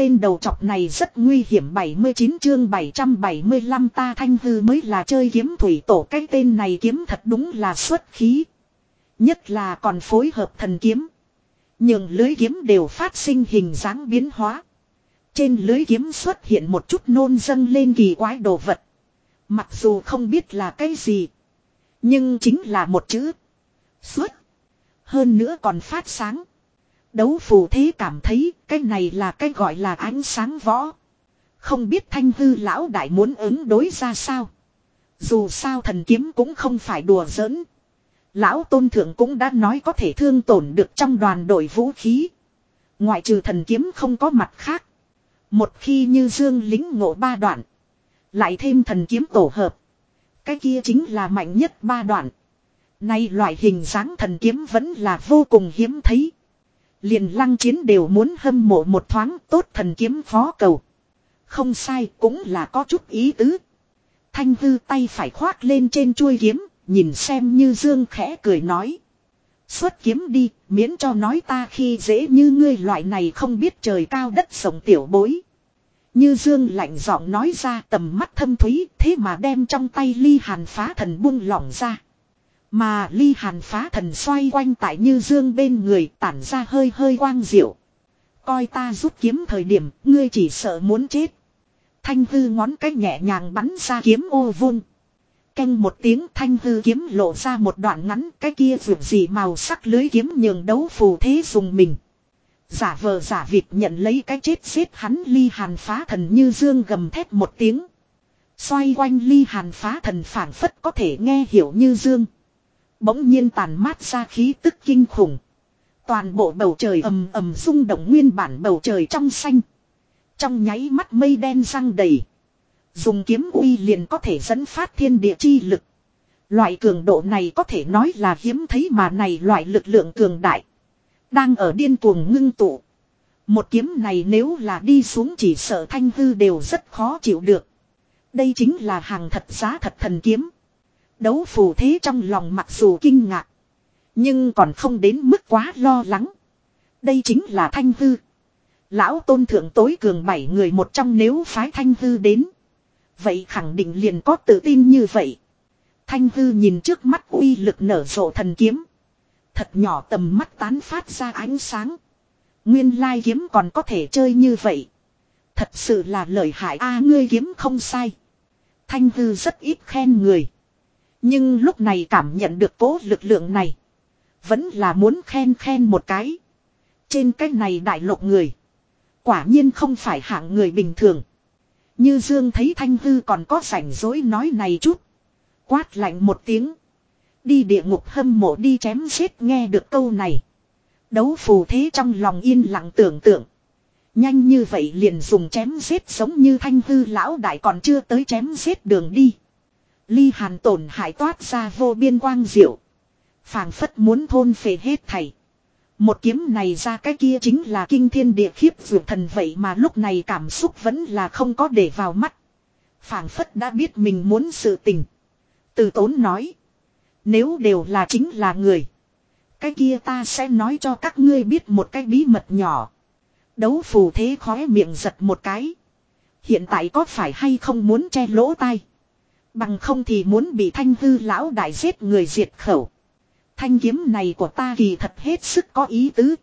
tên đầu chọc này rất nguy hiểm 79 chương 775 ta thanh hư mới là chơi kiếm thủy tổ cái tên này kiếm thật đúng là xuất khí. Nhất là còn phối hợp thần kiếm. Nhưng lưới kiếm đều phát sinh hình dáng biến hóa. Trên lưới kiếm xuất hiện một chút nôn dâng lên kỳ quái đồ vật. Mặc dù không biết là cái gì. Nhưng chính là một chữ. Xuất. Hơn nữa còn phát sáng. Đấu phù thế cảm thấy, cái này là cái gọi là ánh sáng võ. Không biết thanh hư lão đại muốn ứng đối ra sao. Dù sao thần kiếm cũng không phải đùa giỡn. Lão tôn thượng cũng đã nói có thể thương tổn được trong đoàn đội vũ khí. Ngoại trừ thần kiếm không có mặt khác. Một khi như dương lính ngộ ba đoạn. Lại thêm thần kiếm tổ hợp. Cái kia chính là mạnh nhất ba đoạn. Nay loại hình dáng thần kiếm vẫn là vô cùng hiếm thấy. Liền lăng chiến đều muốn hâm mộ một thoáng tốt thần kiếm phó cầu. Không sai cũng là có chút ý tứ. Thanh hư tay phải khoác lên trên chuôi kiếm, nhìn xem như dương khẽ cười nói. Xuất kiếm đi, miễn cho nói ta khi dễ như ngươi loại này không biết trời cao đất sống tiểu bối. Như dương lạnh giọng nói ra tầm mắt thâm thúy thế mà đem trong tay ly hàn phá thần buông lỏng ra. Mà ly hàn phá thần xoay quanh tại như dương bên người tản ra hơi hơi quang diệu. Coi ta rút kiếm thời điểm, ngươi chỉ sợ muốn chết. Thanh hư ngón cách nhẹ nhàng bắn ra kiếm ô vung. Canh một tiếng thanh hư kiếm lộ ra một đoạn ngắn cái kia vượt gì màu sắc lưới kiếm nhường đấu phù thế dùng mình. Giả vờ giả vịt nhận lấy cái chết xếp hắn ly hàn phá thần như dương gầm thét một tiếng. Xoay quanh ly hàn phá thần phản phất có thể nghe hiểu như dương. Bỗng nhiên tàn mát ra khí tức kinh khủng. Toàn bộ bầu trời ầm ầm rung động nguyên bản bầu trời trong xanh. Trong nháy mắt mây đen răng đầy. Dùng kiếm uy liền có thể dẫn phát thiên địa chi lực. Loại cường độ này có thể nói là hiếm thấy mà này loại lực lượng cường đại. Đang ở điên cuồng ngưng tụ. Một kiếm này nếu là đi xuống chỉ sợ thanh hư đều rất khó chịu được. Đây chính là hàng thật giá thật thần kiếm. Đấu phù thế trong lòng mặc dù kinh ngạc. Nhưng còn không đến mức quá lo lắng. Đây chính là thanh hư. Lão tôn thượng tối cường bảy người một trong nếu phái thanh hư đến. Vậy khẳng định liền có tự tin như vậy. Thanh hư nhìn trước mắt uy lực nở rộ thần kiếm. Thật nhỏ tầm mắt tán phát ra ánh sáng. Nguyên lai kiếm còn có thể chơi như vậy. Thật sự là lợi hại a à, ngươi kiếm không sai. Thanh hư rất ít khen người. Nhưng lúc này cảm nhận được cố lực lượng này. Vẫn là muốn khen khen một cái. Trên cái này đại lục người. Quả nhiên không phải hạng người bình thường. Như Dương thấy Thanh Hư còn có rảnh rỗi nói này chút. Quát lạnh một tiếng. Đi địa ngục hâm mộ đi chém giết nghe được câu này. Đấu phù thế trong lòng yên lặng tưởng tượng. Nhanh như vậy liền dùng chém giết giống như thanh hư lão đại còn chưa tới chém giết đường đi. Ly hàn tổn hại toát ra vô biên quang diệu. phảng phất muốn thôn phệ hết thảy. Một kiếm này ra cái kia chính là kinh thiên địa khiếp vượt thần vậy mà lúc này cảm xúc vẫn là không có để vào mắt. phảng phất đã biết mình muốn sự tình. Từ tốn nói. Nếu đều là chính là người. Cái kia ta sẽ nói cho các ngươi biết một cái bí mật nhỏ. Đấu phù thế khóe miệng giật một cái. Hiện tại có phải hay không muốn che lỗ tai. Bằng không thì muốn bị thanh hư lão đại giết người diệt khẩu. Thanh kiếm này của ta kỳ thật hết sức có ý tứ.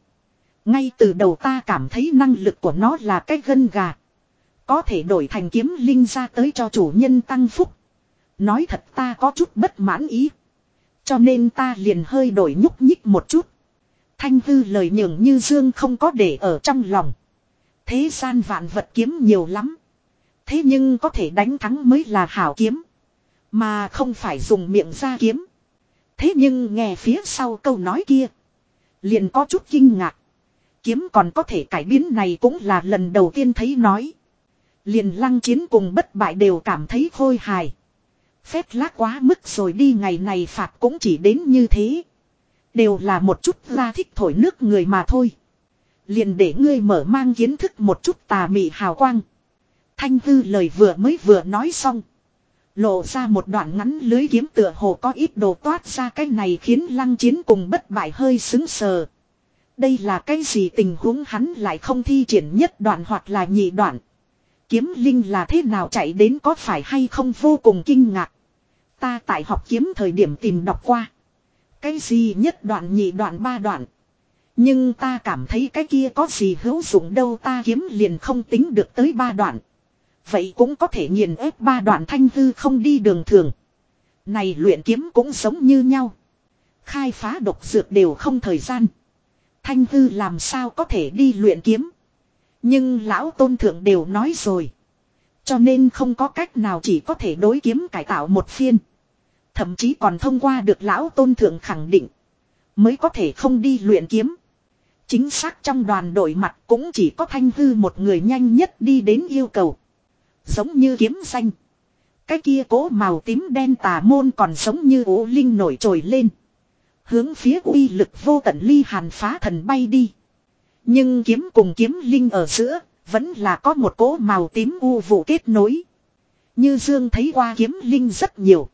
Ngay từ đầu ta cảm thấy năng lực của nó là cái gân gà. Có thể đổi thành kiếm linh ra tới cho chủ nhân tăng phúc. Nói thật ta có chút bất mãn ý. Cho nên ta liền hơi đổi nhúc nhích một chút. Thanh hư lời nhường như dương không có để ở trong lòng. Thế gian vạn vật kiếm nhiều lắm. Thế nhưng có thể đánh thắng mới là hảo kiếm. Mà không phải dùng miệng ra kiếm. Thế nhưng nghe phía sau câu nói kia. Liền có chút kinh ngạc. Kiếm còn có thể cải biến này cũng là lần đầu tiên thấy nói. Liền lăng chiến cùng bất bại đều cảm thấy khôi hài. Phép lác quá mức rồi đi ngày này phạt cũng chỉ đến như thế. Đều là một chút ra thích thổi nước người mà thôi. Liền để ngươi mở mang kiến thức một chút tà mị hào quang. Thanh hư lời vừa mới vừa nói xong. Lộ ra một đoạn ngắn lưới kiếm tựa hồ có ít đồ toát ra cái này khiến lăng chiến cùng bất bại hơi xứng sờ. Đây là cái gì tình huống hắn lại không thi triển nhất đoạn hoặc là nhị đoạn. Kiếm linh là thế nào chạy đến có phải hay không vô cùng kinh ngạc. Ta tại học kiếm thời điểm tìm đọc qua. Cái gì nhất đoạn, nhị đoạn, ba đoạn. Nhưng ta cảm thấy cái kia có gì hữu dụng đâu, ta kiếm liền không tính được tới ba đoạn. Vậy cũng có thể nghiền ép ba đoạn thanh hư không đi đường thường. Này luyện kiếm cũng giống như nhau. Khai phá độc dược đều không thời gian. Thanh hư làm sao có thể đi luyện kiếm. Nhưng lão tôn thượng đều nói rồi. Cho nên không có cách nào chỉ có thể đối kiếm cải tạo một phiên. Thậm chí còn thông qua được lão tôn thượng khẳng định. Mới có thể không đi luyện kiếm. Chính xác trong đoàn đội mặt cũng chỉ có thanh hư một người nhanh nhất đi đến yêu cầu. Giống như kiếm xanh. Cái kia cố màu tím đen tà môn còn giống như ố linh nổi trồi lên. Hướng phía uy lực vô tận ly hàn phá thần bay đi. Nhưng kiếm cùng kiếm linh ở giữa, vẫn là có một cố màu tím u vụ kết nối. Như Dương thấy qua kiếm linh rất nhiều.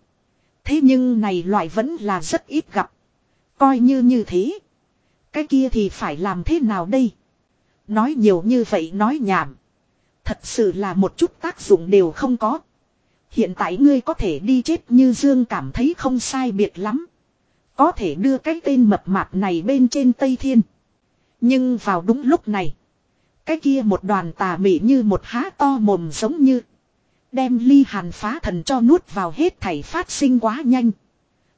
Thế nhưng này loại vẫn là rất ít gặp. Coi như như thế. Cái kia thì phải làm thế nào đây? Nói nhiều như vậy nói nhảm. Thật sự là một chút tác dụng đều không có. Hiện tại ngươi có thể đi chết như Dương cảm thấy không sai biệt lắm. Có thể đưa cái tên mập mạp này bên trên Tây Thiên. Nhưng vào đúng lúc này. Cái kia một đoàn tà mị như một há to mồm giống như. Đem ly hàn phá thần cho nuốt vào hết thảy phát sinh quá nhanh.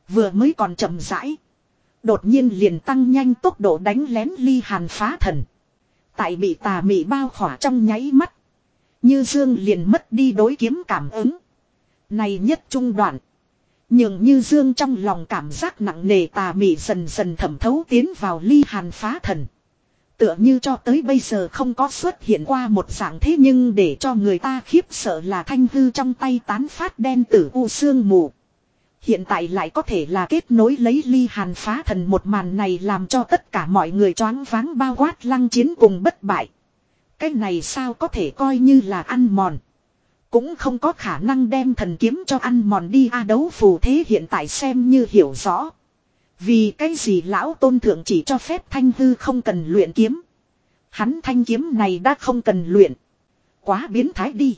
Vừa mới còn chậm rãi. Đột nhiên liền tăng nhanh tốc độ đánh lén ly hàn phá thần. Tại bị tà mị bao khỏa trong nháy mắt. Như Dương liền mất đi đối kiếm cảm ứng. Này nhất trung đoạn. Nhưng như Dương trong lòng cảm giác nặng nề tà mị dần dần thẩm thấu tiến vào ly hàn phá thần. Tựa như cho tới bây giờ không có xuất hiện qua một dạng thế nhưng để cho người ta khiếp sợ là thanh hư trong tay tán phát đen tử u sương mù. Hiện tại lại có thể là kết nối lấy ly hàn phá thần một màn này làm cho tất cả mọi người choáng váng bao quát lăng chiến cùng bất bại. Cái này sao có thể coi như là ăn mòn. Cũng không có khả năng đem thần kiếm cho ăn mòn đi a đấu phù thế hiện tại xem như hiểu rõ. Vì cái gì lão tôn thượng chỉ cho phép thanh hư không cần luyện kiếm. Hắn thanh kiếm này đã không cần luyện. Quá biến thái đi.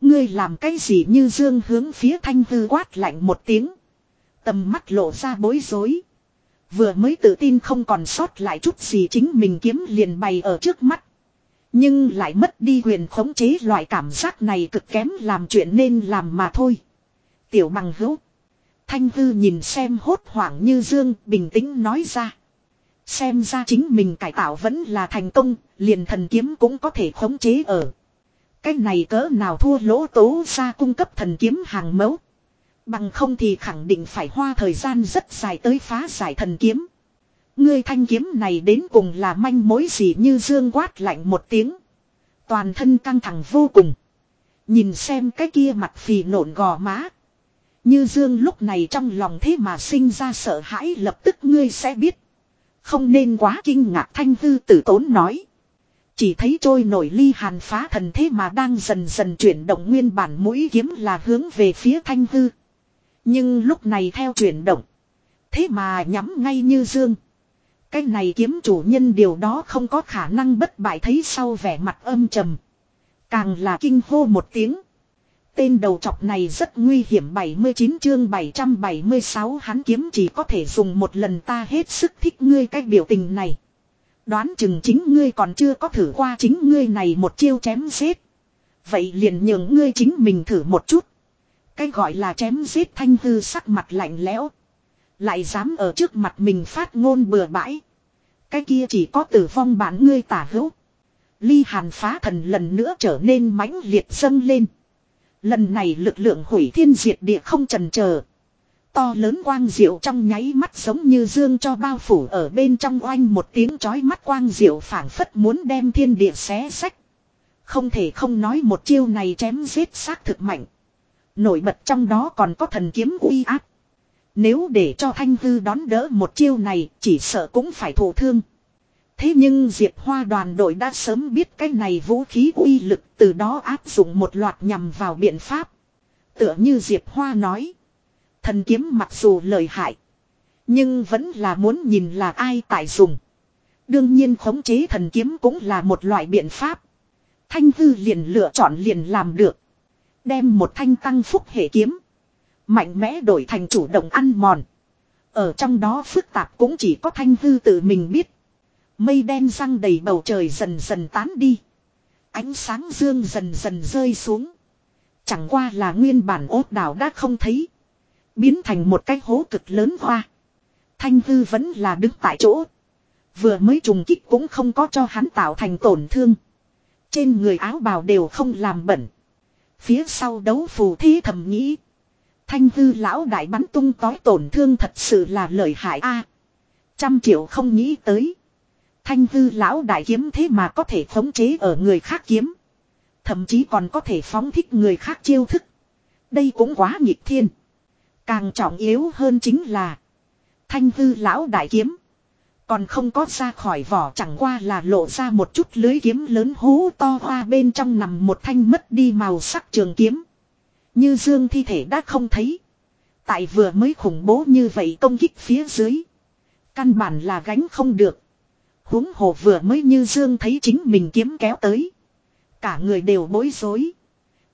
Ngươi làm cái gì như dương hướng phía thanh hư quát lạnh một tiếng. Tầm mắt lộ ra bối rối. Vừa mới tự tin không còn sót lại chút gì chính mình kiếm liền bày ở trước mắt. Nhưng lại mất đi quyền khống chế loại cảm giác này cực kém làm chuyện nên làm mà thôi. Tiểu bằng hữu. Thanh hư nhìn xem hốt hoảng như dương bình tĩnh nói ra. Xem ra chính mình cải tạo vẫn là thành công, liền thần kiếm cũng có thể khống chế ở. Cái này cỡ nào thua lỗ tố ra cung cấp thần kiếm hàng mẫu. Bằng không thì khẳng định phải hoa thời gian rất dài tới phá giải thần kiếm. Ngươi thanh kiếm này đến cùng là manh mối gì như dương quát lạnh một tiếng. Toàn thân căng thẳng vô cùng. Nhìn xem cái kia mặt phì nổn gò má. Như dương lúc này trong lòng thế mà sinh ra sợ hãi lập tức ngươi sẽ biết. Không nên quá kinh ngạc thanh hư tử tốn nói. Chỉ thấy trôi nổi ly hàn phá thần thế mà đang dần dần chuyển động nguyên bản mũi kiếm là hướng về phía thanh hư. Nhưng lúc này theo chuyển động. Thế mà nhắm ngay như dương. Cái này kiếm chủ nhân điều đó không có khả năng bất bại thấy sau vẻ mặt âm trầm. Càng là kinh hô một tiếng. Tên đầu trọc này rất nguy hiểm 79 chương 776 hắn kiếm chỉ có thể dùng một lần ta hết sức thích ngươi cái biểu tình này. Đoán chừng chính ngươi còn chưa có thử qua chính ngươi này một chiêu chém giết. Vậy liền nhường ngươi chính mình thử một chút. Cái gọi là chém giết thanh hư sắc mặt lạnh lẽo. Lại dám ở trước mặt mình phát ngôn bừa bãi. Cái kia chỉ có tử vong bản ngươi tả hữu. Ly hàn phá thần lần nữa trở nên mãnh liệt dâng lên. Lần này lực lượng hủy thiên diệt địa không trần chờ To lớn quang diệu trong nháy mắt giống như dương cho bao phủ ở bên trong oanh một tiếng chói mắt quang diệu phảng phất muốn đem thiên địa xé sách. Không thể không nói một chiêu này chém giết xác thực mạnh. Nổi bật trong đó còn có thần kiếm uy áp. Nếu để cho Thanh Hư đón đỡ một chiêu này, chỉ sợ cũng phải thổ thương. Thế nhưng Diệp Hoa đoàn đội đã sớm biết cái này vũ khí uy lực, từ đó áp dụng một loạt nhằm vào biện pháp. Tựa như Diệp Hoa nói. Thần kiếm mặc dù lợi hại. Nhưng vẫn là muốn nhìn là ai tại dùng. Đương nhiên khống chế thần kiếm cũng là một loại biện pháp. Thanh hư liền lựa chọn liền làm được. Đem một thanh tăng phúc hệ kiếm. Mạnh mẽ đổi thành chủ động ăn mòn. Ở trong đó phức tạp cũng chỉ có thanh hư tự mình biết. Mây đen răng đầy bầu trời dần dần tán đi. Ánh sáng dương dần dần rơi xuống. Chẳng qua là nguyên bản ốt đảo đã không thấy. Biến thành một cái hố cực lớn hoa. Thanh hư vẫn là đứng tại chỗ. Vừa mới trùng kích cũng không có cho hắn tạo thành tổn thương. Trên người áo bào đều không làm bẩn. Phía sau đấu phù thi thầm nghĩ. Thanh hư lão đại bắn tung tói tổn thương thật sự là lợi hại a Trăm triệu không nghĩ tới. Thanh hư lão đại kiếm thế mà có thể khống chế ở người khác kiếm. Thậm chí còn có thể phóng thích người khác chiêu thức. Đây cũng quá nghịch thiên. Càng trọng yếu hơn chính là. Thanh hư lão đại kiếm. Còn không có ra khỏi vỏ chẳng qua là lộ ra một chút lưới kiếm lớn hố to hoa bên trong nằm một thanh mất đi màu sắc trường kiếm. Như dương thi thể đã không thấy. Tại vừa mới khủng bố như vậy công kích phía dưới. Căn bản là gánh không được. huống hồ vừa mới như dương thấy chính mình kiếm kéo tới. Cả người đều bối rối.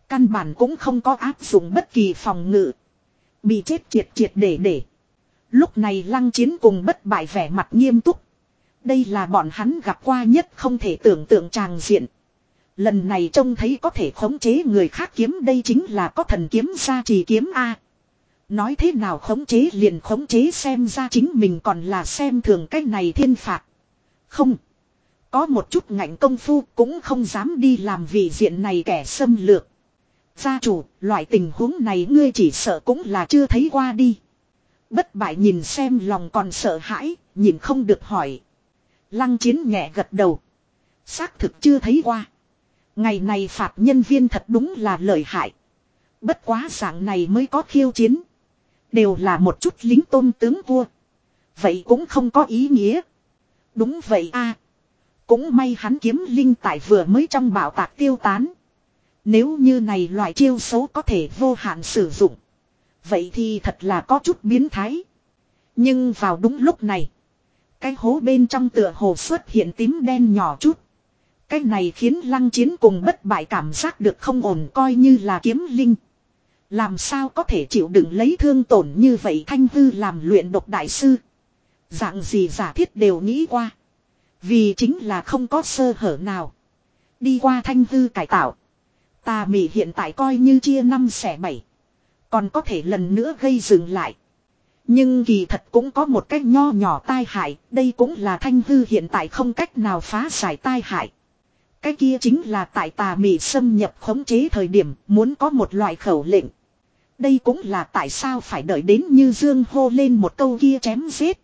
Căn bản cũng không có áp dụng bất kỳ phòng ngự. Bị chết triệt triệt để để. Lúc này lăng chiến cùng bất bại vẻ mặt nghiêm túc. Đây là bọn hắn gặp qua nhất không thể tưởng tượng tràng diện. Lần này trông thấy có thể khống chế người khác kiếm đây chính là có thần kiếm ra trì kiếm A. Nói thế nào khống chế liền khống chế xem ra chính mình còn là xem thường cái này thiên phạt. Không. Có một chút ngạnh công phu cũng không dám đi làm vị diện này kẻ xâm lược. Gia chủ, loại tình huống này ngươi chỉ sợ cũng là chưa thấy qua đi. Bất bại nhìn xem lòng còn sợ hãi, nhìn không được hỏi. Lăng chiến nhẹ gật đầu. Xác thực chưa thấy qua. Ngày này phạt nhân viên thật đúng là lợi hại. Bất quá dạng này mới có khiêu chiến. Đều là một chút lính tôn tướng vua. Vậy cũng không có ý nghĩa. Đúng vậy a Cũng may hắn kiếm linh tại vừa mới trong bảo tạc tiêu tán. Nếu như này loại chiêu xấu có thể vô hạn sử dụng. Vậy thì thật là có chút biến thái. Nhưng vào đúng lúc này. Cái hố bên trong tựa hồ xuất hiện tím đen nhỏ chút. Cái này khiến lăng chiến cùng bất bại cảm giác được không ổn coi như là kiếm linh. Làm sao có thể chịu đựng lấy thương tổn như vậy thanh hư làm luyện độc đại sư. Dạng gì giả thiết đều nghĩ qua. Vì chính là không có sơ hở nào. Đi qua thanh hư cải tạo. Tà mị hiện tại coi như chia năm xẻ bảy. Còn có thể lần nữa gây dừng lại. Nhưng kỳ thật cũng có một cách nho nhỏ tai hại, đây cũng là thanh hư hiện tại không cách nào phá giải tai hại. Cái kia chính là tại tà mị xâm nhập khống chế thời điểm muốn có một loại khẩu lệnh. Đây cũng là tại sao phải đợi đến như dương hô lên một câu kia chém giết.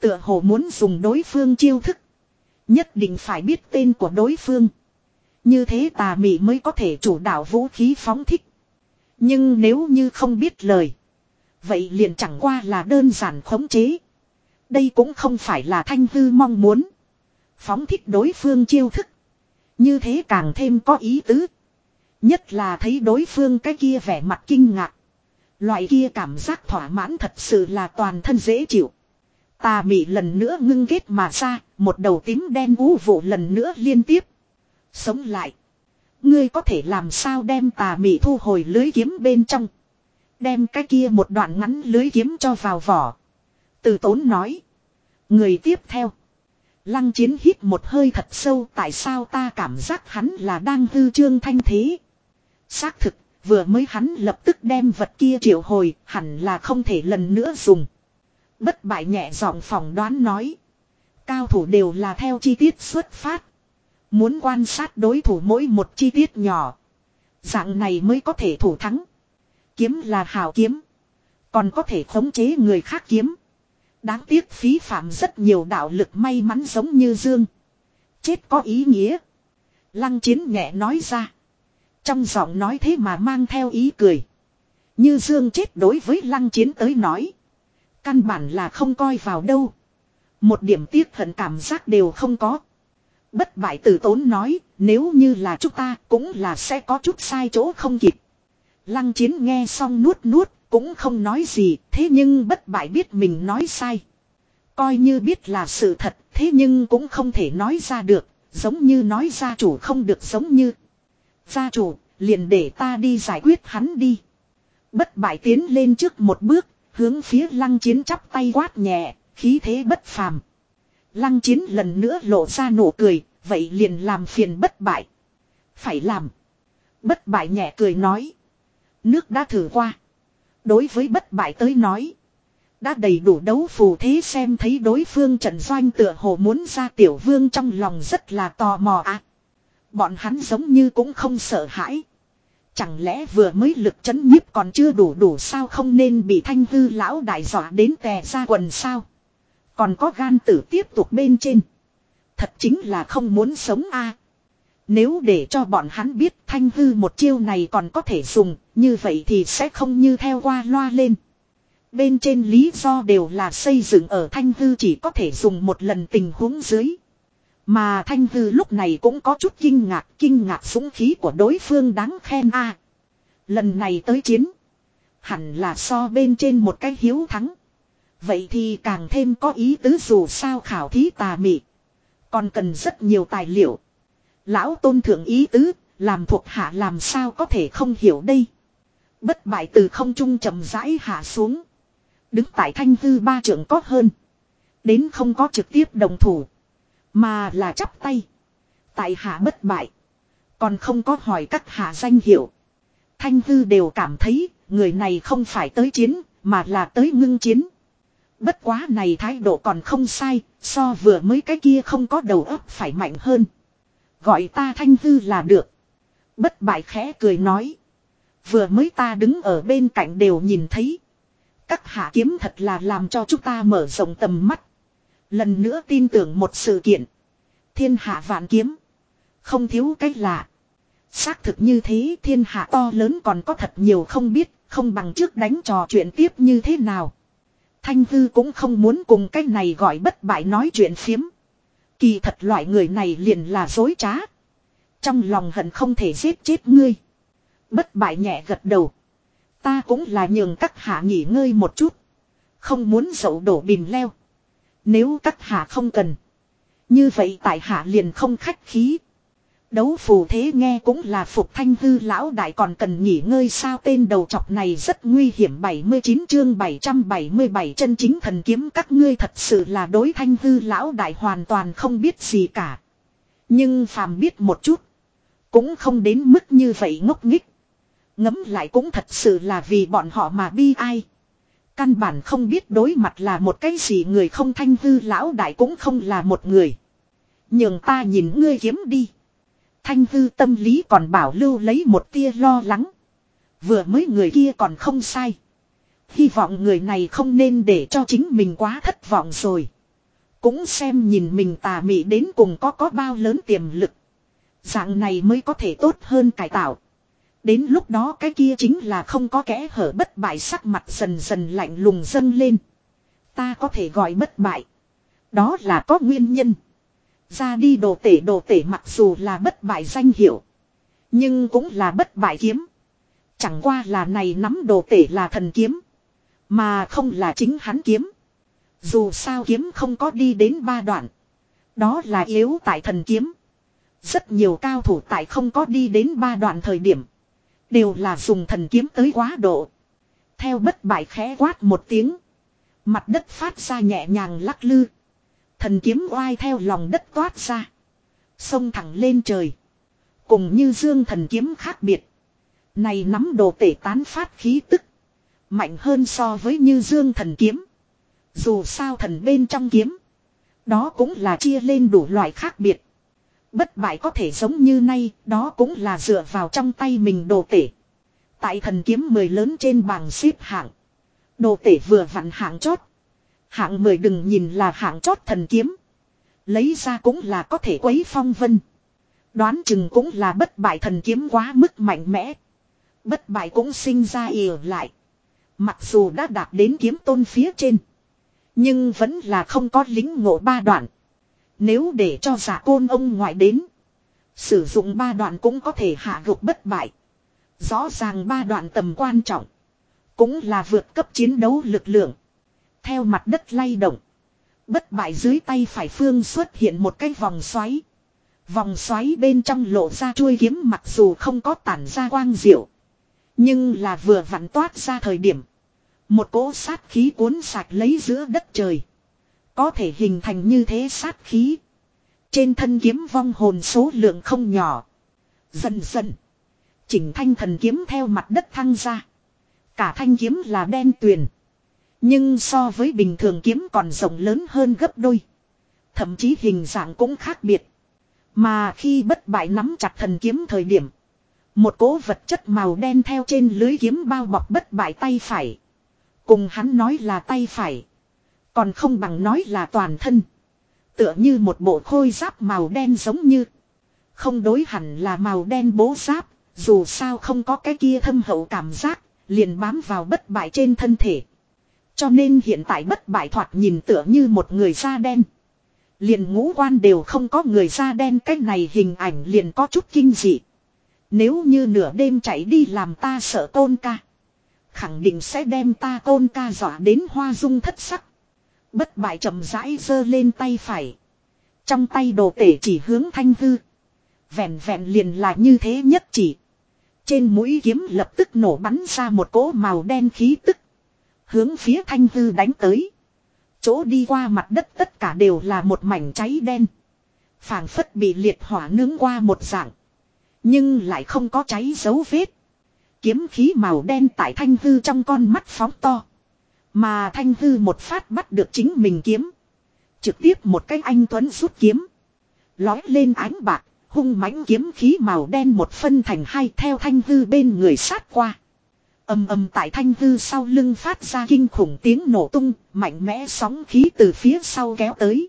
Tựa hồ muốn dùng đối phương chiêu thức. Nhất định phải biết tên của đối phương. Như thế tà mị mới có thể chủ đạo vũ khí phóng thích. Nhưng nếu như không biết lời. Vậy liền chẳng qua là đơn giản khống chế. Đây cũng không phải là thanh hư mong muốn. Phóng thích đối phương chiêu thức. Như thế càng thêm có ý tứ. Nhất là thấy đối phương cái kia vẻ mặt kinh ngạc. Loại kia cảm giác thỏa mãn thật sự là toàn thân dễ chịu. Tà mị lần nữa ngưng kết mà ra, một đầu tím đen ú vụ lần nữa liên tiếp. Sống lại. Ngươi có thể làm sao đem tà mị thu hồi lưới kiếm bên trong. Đem cái kia một đoạn ngắn lưới kiếm cho vào vỏ. Từ tốn nói. Người tiếp theo. Lăng chiến hít một hơi thật sâu tại sao ta cảm giác hắn là đang hư trương thanh thế. Xác thực, vừa mới hắn lập tức đem vật kia triệu hồi, hẳn là không thể lần nữa dùng. Bất bại nhẹ giọng phỏng đoán nói. Cao thủ đều là theo chi tiết xuất phát. Muốn quan sát đối thủ mỗi một chi tiết nhỏ. Dạng này mới có thể thủ thắng. Kiếm là hào kiếm. Còn có thể khống chế người khác kiếm. Đáng tiếc phí phạm rất nhiều đạo lực may mắn giống như Dương. Chết có ý nghĩa. Lăng chiến nhẹ nói ra. Trong giọng nói thế mà mang theo ý cười. Như Dương chết đối với lăng chiến tới nói. Căn bản là không coi vào đâu. Một điểm tiếc hận cảm giác đều không có. Bất bại tử tốn nói, nếu như là chúng ta cũng là sẽ có chút sai chỗ không kịp. Lăng chiến nghe xong nuốt nuốt, cũng không nói gì, thế nhưng bất bại biết mình nói sai. Coi như biết là sự thật, Thế nhưng cũng không thể nói ra được, giống như nói gia chủ không được giống như. Gia chủ, liền để ta đi giải quyết hắn đi. Bất bại tiến lên trước một bước, hướng phía lăng chiến chắp tay quát nhẹ, khí thế bất phàm. Lăng chiến lần nữa lộ ra nụ cười, vậy liền làm phiền bất bại. Phải làm. Bất bại nhẹ cười nói. Nước đã thử qua. Đối với bất bại tới nói. Đã đầy đủ đấu phù thế xem thấy đối phương Trần Doanh tựa hồ muốn ra tiểu vương trong lòng rất là tò mò à. Bọn hắn giống như cũng không sợ hãi. Chẳng lẽ vừa mới lực chấn nhiếp còn chưa đủ đủ sao không nên bị thanh hư lão đại dọa đến tè ra quần sao. Còn có gan tử tiếp tục bên trên. Thật chính là không muốn sống a. Nếu để cho bọn hắn biết thanh hư một chiêu này còn có thể dùng, như vậy thì sẽ không như theo qua loa lên. Bên trên lý do đều là xây dựng ở thanh hư chỉ có thể dùng một lần tình huống dưới. Mà thanh hư lúc này cũng có chút kinh ngạc, kinh ngạc súng khí của đối phương đáng khen a. lần này tới chiến, hẳn là so bên trên một cái hiếu thắng. Vậy thì càng thêm có ý tứ dù sao khảo thí tà mị. Còn cần rất nhiều tài liệu. Lão tôn thượng ý tứ, làm thuộc hạ làm sao có thể không hiểu đây. Bất bại từ không trung chậm rãi hạ xuống. Đứng tại thanh hư ba trưởng có hơn. Đến không có trực tiếp đồng thủ. Mà là chắp tay. Tại hạ bất bại. Còn không có hỏi các hạ danh hiệu. Thanh hư đều cảm thấy người này không phải tới chiến mà là tới ngưng chiến. Bất quá này thái độ còn không sai, so vừa mới cái kia không có đầu óc phải mạnh hơn. Gọi ta thanh hư là được. Bất bại khẽ cười nói. Vừa mới ta đứng ở bên cạnh đều nhìn thấy. Các hạ kiếm thật là làm cho chúng ta mở rộng tầm mắt. Lần nữa tin tưởng một sự kiện. Thiên hạ vạn kiếm. Không thiếu cách lạ. Xác thực như thế thiên hạ to lớn còn có thật nhiều không biết, không bằng trước đánh trò chuyện tiếp như thế nào. Thanh Hư cũng không muốn cùng cái này gọi bất bại nói chuyện phiếm. Kỳ thật loại người này liền là dối trá. Trong lòng hận không thể giết chết ngươi. Bất bại nhẹ gật đầu. Ta cũng là nhường các hạ nghỉ ngơi một chút. Không muốn dậu đổ bìm leo. Nếu các hạ không cần. Như vậy tại hạ liền không khách khí. Đấu phù thế nghe cũng là phục thanh hư lão đại còn cần nghỉ ngơi sao tên đầu chọc này rất nguy hiểm 79 chương 777 chân chính thần kiếm các ngươi thật sự là đối thanh hư lão đại hoàn toàn không biết gì cả. Nhưng phàm biết một chút. Cũng không đến mức như vậy ngốc nghích. Ngấm lại cũng thật sự là vì bọn họ mà bi ai. Căn bản không biết đối mặt là một cái gì người không, thanh hư lão đại cũng không là một người. Nhưng ta nhìn ngươi kiếm đi. Thanh hư tâm lý còn bảo lưu lấy một tia lo lắng. Vừa mới người kia còn không sai. Hy vọng người này không nên để cho chính mình quá thất vọng rồi. Cũng xem nhìn mình tà mị đến cùng có có bao lớn tiềm lực. Dạng này mới có thể tốt hơn cải tạo. Đến lúc đó cái kia chính là không có kẽ hở bất bại sắc mặt dần dần lạnh lùng dâng lên. Ta có thể gọi bất bại. Đó là có nguyên nhân. Ra đi đồ tể đồ tể mặc dù là bất bại danh hiệu. Nhưng cũng là bất bại kiếm. Chẳng qua là này nắm đồ tể là thần kiếm. Mà không là chính hắn kiếm. Dù sao kiếm không có đi đến ba đoạn. Đó là yếu tại thần kiếm. Rất nhiều cao thủ tại không có đi đến ba đoạn thời điểm. Đều là dùng thần kiếm tới quá độ. Theo bất bại khẽ quát một tiếng. Mặt đất phát ra nhẹ nhàng lắc lư. Thần kiếm oai theo lòng đất toát ra. Xông thẳng lên trời. Cùng như dương thần kiếm khác biệt. Này nắm đồ tể tán phát khí tức. Mạnh hơn so với như dương thần kiếm. Dù sao thần bên trong kiếm. Đó cũng là chia lên đủ loại khác biệt. Bất bại có thể giống như nay, đó cũng là dựa vào trong tay mình đồ tể. Tại thần kiếm mười lớn trên bảng xếp hạng. Đồ tể vừa vặn hạng chót. Hạng mười đừng nhìn là hạng chót thần kiếm. Lấy ra cũng là có thể quấy phong vân. Đoán chừng cũng là bất bại thần kiếm quá mức mạnh mẽ. Bất bại cũng sinh ra ỉa lại. Mặc dù đã đạt đến kiếm tôn phía trên. Nhưng vẫn là không có lính ngộ ba đoạn. Nếu để cho giả côn ông ngoại đến. Sử dụng ba đoạn cũng có thể hạ gục bất bại. Rõ ràng ba đoạn tầm quan trọng. Cũng là vượt cấp chiến đấu lực lượng. Theo mặt đất lay động. Bất bại dưới tay phải phương xuất hiện một cái vòng xoáy. Vòng xoáy bên trong lộ ra chuôi kiếm mặc dù không có tản ra quang diệu. Nhưng là vừa vặn toát ra thời điểm. Một cỗ sát khí cuốn sạch lấy giữa đất trời. Có thể hình thành như thế sát khí. Trên thân kiếm vong hồn số lượng không nhỏ. Dần dần. Chỉnh thanh thần kiếm theo mặt đất thăng ra. Cả thanh kiếm là đen tuyền. Nhưng so với bình thường kiếm còn rộng lớn hơn gấp đôi. Thậm chí hình dạng cũng khác biệt. Mà khi bất bại nắm chặt thần kiếm thời điểm. Một cố vật chất màu đen theo trên lưới kiếm bao bọc bất bại tay phải. Cùng hắn nói là tay phải. Còn không bằng nói là toàn thân. Tựa như một bộ khôi giáp màu đen giống như. Không đối hẳn là màu đen bố giáp. Dù sao không có cái kia thâm hậu cảm giác. Liền bám vào bất bại trên thân thể. Cho nên hiện tại bất bại thoạt nhìn tựa như một người da đen. Liền ngũ quan đều không có người da đen cách này hình ảnh liền có chút kinh dị. Nếu như nửa đêm chạy đi làm ta sợ tôn ca. Khẳng định sẽ đem ta tôn ca dọa đến hoa dung thất sắc. Bất bại chậm rãi giơ lên tay phải. Trong tay đồ tể chỉ hướng thanh hư. Vẹn vẹn liền là như thế nhất chỉ. Trên mũi kiếm lập tức nổ bắn ra một cỗ màu đen khí tức. Hướng phía thanh hư đánh tới. Chỗ đi qua mặt đất tất cả đều là một mảnh cháy đen. phảng phất bị liệt hỏa nướng qua một dạng. Nhưng lại không có cháy dấu vết. Kiếm khí màu đen tại thanh hư trong con mắt phóng to. Mà thanh hư một phát bắt được chính mình kiếm. Trực tiếp một cái anh tuấn rút kiếm. Lói lên ánh bạc, hung mãnh kiếm khí màu đen một phân thành hai theo thanh hư bên người sát qua. Âm âm tại thanh hư sau lưng phát ra kinh khủng tiếng nổ tung, mạnh mẽ sóng khí từ phía sau kéo tới.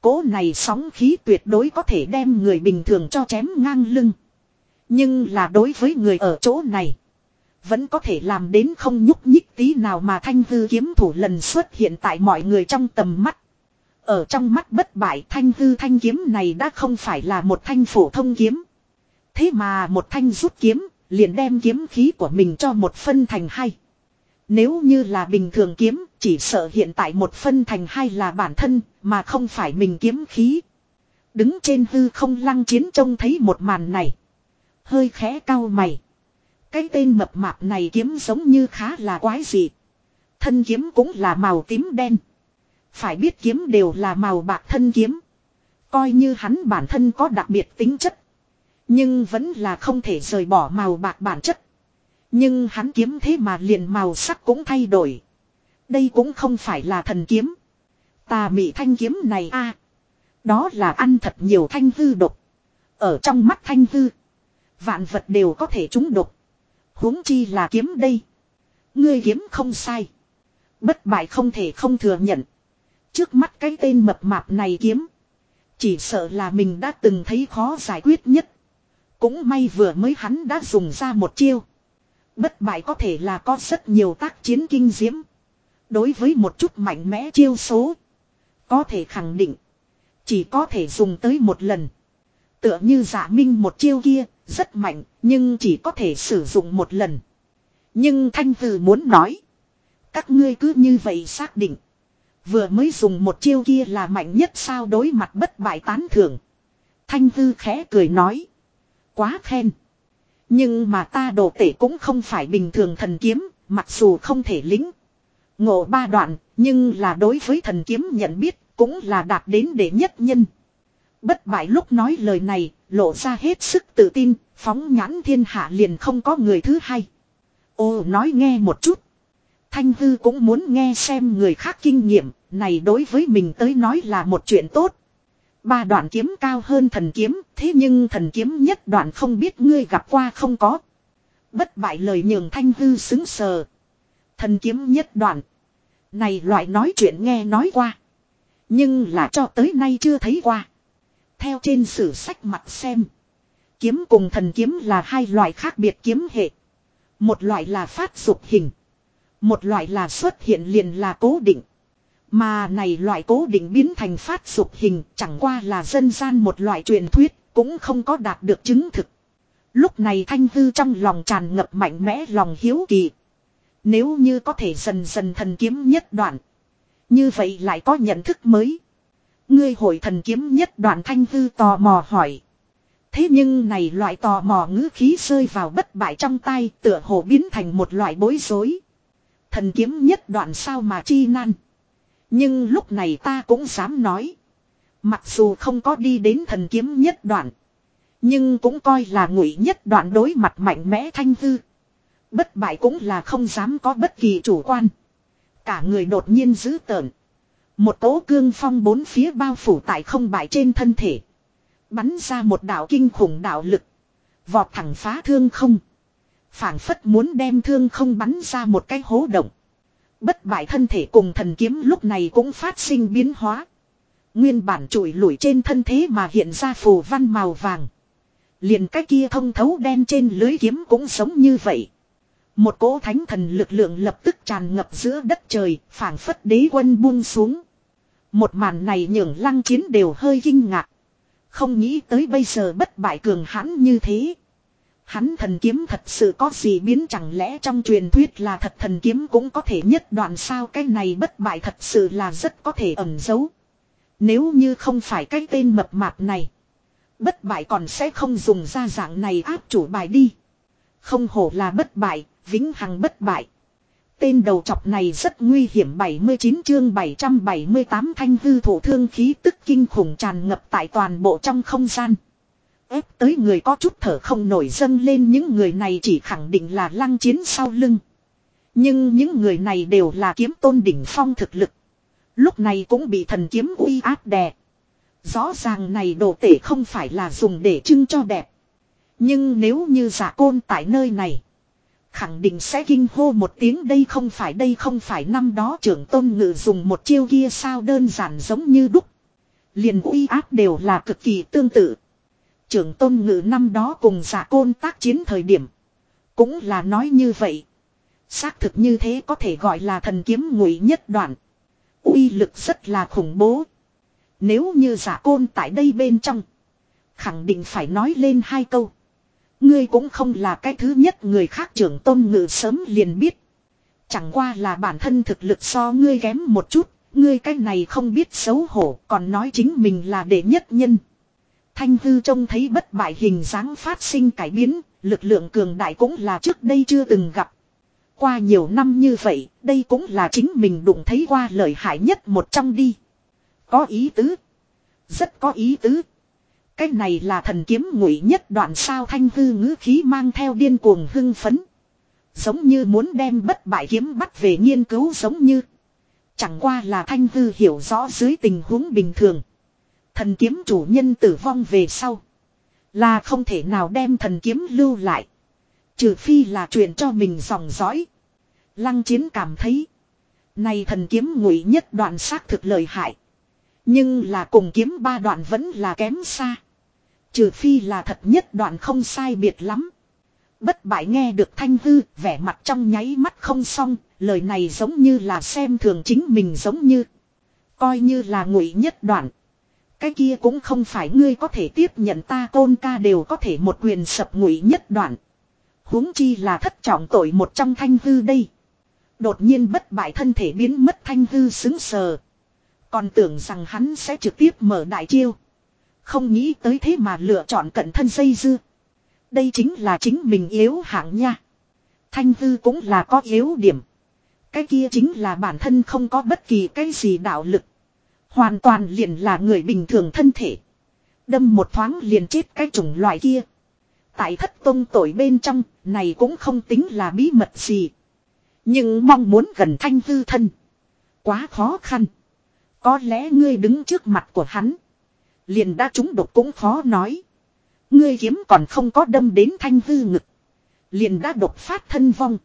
Cố này sóng khí tuyệt đối có thể đem người bình thường cho chém ngang lưng. Nhưng là đối với người ở chỗ này. Vẫn có thể làm đến không nhúc nhích tí nào mà thanh hư kiếm thủ lần xuất hiện tại mọi người trong tầm mắt. Ở trong mắt bất bại thanh hư thanh kiếm này đã không phải là một thanh phổ thông kiếm. Thế mà một thanh rút kiếm, liền đem kiếm khí của mình cho một phân thành hai. Nếu như là bình thường kiếm, chỉ sợ hiện tại một phân thành hai là bản thân, mà không phải mình kiếm khí. Đứng trên hư không lăng chiến trông thấy một màn này. Hơi khẽ cau mày. Cái tên mập mạp này kiếm giống như khá là quái dị. Thân kiếm cũng là màu tím đen. Phải biết kiếm đều là màu bạc thân kiếm. Coi như hắn bản thân có đặc biệt tính chất. Nhưng vẫn là không thể rời bỏ màu bạc bản chất. Nhưng hắn kiếm thế mà liền màu sắc cũng thay đổi. Đây cũng không phải là thần kiếm. Tà mị thanh kiếm này a Đó là ăn thật nhiều thanh hư độc. Ở trong mắt thanh hư. Vạn vật đều có thể trúng độc. huống chi là kiếm đây. Ngươi kiếm không sai. Bất bại không thể không thừa nhận. Trước mắt cái tên mập mạp này kiếm. Chỉ sợ là mình đã từng thấy khó giải quyết nhất. Cũng may vừa mới hắn đã dùng ra một chiêu. Bất bại có thể là có rất nhiều tác chiến kinh diễm. Đối với một chút mạnh mẽ chiêu số. Có thể khẳng định. Chỉ có thể dùng tới một lần. Tựa như giả minh một chiêu kia, rất mạnh, nhưng chỉ có thể sử dụng một lần. Nhưng Thanh Từ muốn nói. Các ngươi cứ như vậy xác định. Vừa mới dùng một chiêu kia là mạnh nhất sao đối mặt bất bại tán thưởng. Thanh Tư khẽ cười nói. Quá khen. Nhưng mà ta đồ tể cũng không phải bình thường thần kiếm, mặc dù không thể lính. Ngộ ba đoạn, nhưng là đối với thần kiếm nhận biết, cũng là đạt đến để nhất nhân. Bất bại lúc nói lời này, lộ ra hết sức tự tin, phóng nhãn thiên hạ liền không có người thứ hai. Ô nói nghe một chút. Thanh Hư cũng muốn nghe xem người khác kinh nghiệm, này đối với mình tới nói là một chuyện tốt. Ba đoạn kiếm cao hơn thần kiếm, thế nhưng thần kiếm nhất đoạn không biết ngươi gặp qua không có. Bất bại lời nhường Thanh Hư xứng sờ. Thần kiếm nhất đoạn. Này loại nói chuyện nghe nói qua. Nhưng là cho tới nay chưa thấy qua. Theo trên sử sách mặt xem. Kiếm cùng thần kiếm là hai loại khác biệt kiếm hệ. Một loại là phát dục hình. Một loại là xuất hiện liền là cố định. Mà này loại cố định biến thành phát dục hình chẳng qua là dân gian một loại truyền thuyết, cũng không có đạt được chứng thực. Lúc này thanh hư trong lòng tràn ngập mạnh mẽ lòng hiếu kỳ. Nếu như có thể dần dần thần kiếm nhất đoạn. Như vậy lại có nhận thức mới. Ngươi hội thần kiếm nhất đoạn thanh hư tò mò hỏi. Thế nhưng này loại tò mò ngữ khí rơi vào bất bại trong tay tựa hồ biến thành một loại bối rối. Thần kiếm nhất đoạn sao mà chi nan. Nhưng lúc này ta cũng dám nói. Mặc dù không có đi đến thần kiếm nhất đoạn. Nhưng cũng coi là ngụy nhất đoạn đối mặt mạnh mẽ thanh tư, Bất bại cũng là không dám có bất kỳ chủ quan. Cả người đột nhiên dữ tợn. Một tố cương phong bốn phía bao phủ tại không bại trên thân thể. Bắn ra một đạo kinh khủng đạo lực. Vọt thẳng phá thương không. phảng phất muốn đem thương không bắn ra một cái hố động. Bất bại thân thể cùng thần kiếm lúc này cũng phát sinh biến hóa. Nguyên bản trụi lủi trên thân thế mà hiện ra phù văn màu vàng. Liền cái kia thông thấu đen trên lưới kiếm cũng sống như vậy. Một cỗ thánh thần lực lượng lập tức tràn ngập giữa đất trời, phảng phất đế quân buông xuống. Một màn này nhường lăng chiến đều hơi kinh ngạc. Không nghĩ tới bây giờ bất bại cường hãn như thế. Hắn thần kiếm thật sự có gì biến chẳng lẽ trong truyền thuyết là thật thần kiếm cũng có thể nhất đoạn sao cái này bất bại thật sự là rất có thể ẩn giấu. Nếu như không phải cái tên mập mạp này. Bất bại còn sẽ không dùng ra dạng này áp chủ bài đi. Không hổ là bất bại, vĩnh hằng bất bại. Tên đầu chọc này rất nguy hiểm 79 chương 778 thanh hư thủ thương khí tức kinh khủng tràn ngập tại toàn bộ trong không gian ép tới người có chút thở không nổi dâng lên những người này chỉ khẳng định là lăng chiến sau lưng. Nhưng những người này đều là kiếm tôn đỉnh phong thực lực. Lúc này cũng bị thần kiếm uy áp đè. Rõ ràng này đồ tể không phải là dùng để trưng cho đẹp. Nhưng nếu như giả côn tại nơi này. Khẳng định sẽ kinh hô một tiếng đây không phải, đây không phải năm đó trưởng tôn ngự dùng một chiêu kia sao đơn giản giống như đúc. Liền uy áp đều là cực kỳ tương tự. Trưởng tôn ngự năm đó cùng giả côn tác chiến thời điểm. Cũng là nói như vậy. Xác thực như thế có thể gọi là thần kiếm ngụy nhất đoạn. uy lực rất là khủng bố. Nếu như giả côn tại đây bên trong. Khẳng định phải nói lên hai câu. Ngươi cũng không là cái thứ nhất người khác trưởng tôn ngự sớm liền biết. Chẳng qua là bản thân thực lực so ngươi kém một chút, ngươi cái này không biết xấu hổ còn nói chính mình là đệ nhất nhân. Thanh hư trông thấy bất bại hình dáng phát sinh cải biến, lực lượng cường đại cũng là trước đây chưa từng gặp. Qua nhiều năm như vậy, đây cũng là chính mình đụng thấy qua lợi hại nhất một trong đi. Có ý tứ. Rất có ý tứ. Cái này là thần kiếm ngụy nhất đoạn sao thanh hư ngữ khí mang theo điên cuồng hưng phấn. Giống như muốn đem bất bại kiếm bắt về nghiên cứu giống như. Chẳng qua là thanh hư hiểu rõ dưới tình huống bình thường. Thần kiếm chủ nhân tử vong về sau. Là không thể nào đem thần kiếm lưu lại. Trừ phi là truyền cho mình dòng dõi. Lăng chiến cảm thấy. Này thần kiếm ngụy nhất đoạn xác thực lợi hại. Nhưng là cùng kiếm ba đoạn vẫn là kém xa. Trừ phi là thật nhất đoạn không sai biệt lắm. Bất bại nghe được thanh hư, vẻ mặt trong nháy mắt không xong, lời này giống như là xem thường chính mình giống như. Coi như là ngụy nhất đoạn. Cái kia cũng không phải ngươi có thể tiếp nhận ta, côn ca đều có thể một quyền sập ngụy nhất đoạn. huống chi là thất trọng tội một trong thanh hư đây. Đột nhiên bất bại thân thể biến mất thanh hư xứng sờ. Còn tưởng rằng hắn sẽ trực tiếp mở đại chiêu. Không nghĩ tới thế mà lựa chọn cận thân dây dưa. Đây chính là chính mình yếu hạng nha. Thanh hư cũng là có yếu điểm. Cái kia chính là bản thân không có bất kỳ cái gì đạo lực. Hoàn toàn liền là người bình thường thân thể. Đâm một thoáng liền chết cái chủng loại kia. Tại thất tông tội bên trong, này cũng không tính là bí mật gì. Nhưng mong muốn gần thanh hư thân. Quá khó khăn. Có lẽ ngươi đứng trước mặt của hắn. Liền đã trúng độc cũng khó nói. Ngươi kiếm còn không có đâm đến thanh hư ngực. Liền đã độc phát thân vong.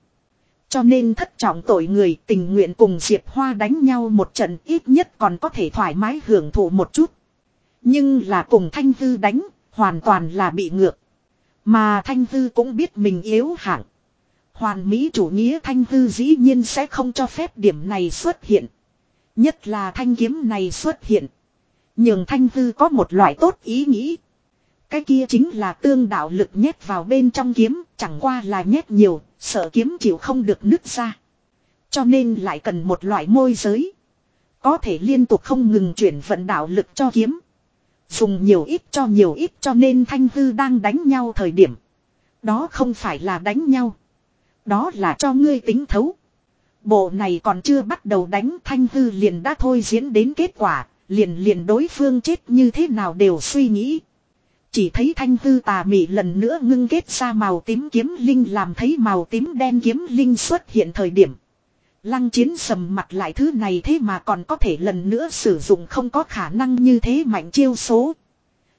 Cho nên thất trọng tội người tình nguyện cùng Diệp Hoa đánh nhau một trận ít nhất còn có thể thoải mái hưởng thụ một chút. Nhưng là cùng Thanh Thư đánh, hoàn toàn là bị ngược. Mà Thanh Thư cũng biết mình yếu hạng. Hoàn Mỹ chủ nghĩa Thanh Thư dĩ nhiên sẽ không cho phép điểm này xuất hiện. Nhất là thanh kiếm này xuất hiện. Nhưng thanh Thư có một loại tốt ý nghĩ. Cái kia chính là tương đạo lực nhét vào bên trong kiếm, chẳng qua là nhét nhiều, sợ kiếm chịu không được nứt ra. Cho nên lại cần một loại môi giới. Có thể liên tục không ngừng chuyển vận đạo lực cho kiếm. Dùng nhiều ít cho nhiều ít cho nên thanh hư đang đánh nhau thời điểm. Đó không phải là đánh nhau. Đó là cho ngươi tính thấu. Bộ này còn chưa bắt đầu đánh thanh hư liền đã thôi diễn đến kết quả, liền liền đối phương chết như thế nào đều suy nghĩ. Chỉ thấy thanh hư tà mị lần nữa ngưng kết ra màu tím kiếm linh làm thấy màu tím đen kiếm linh xuất hiện thời điểm. Lăng chiến sầm mặt lại thứ này thế mà còn có thể lần nữa sử dụng không có khả năng như thế mạnh chiêu số.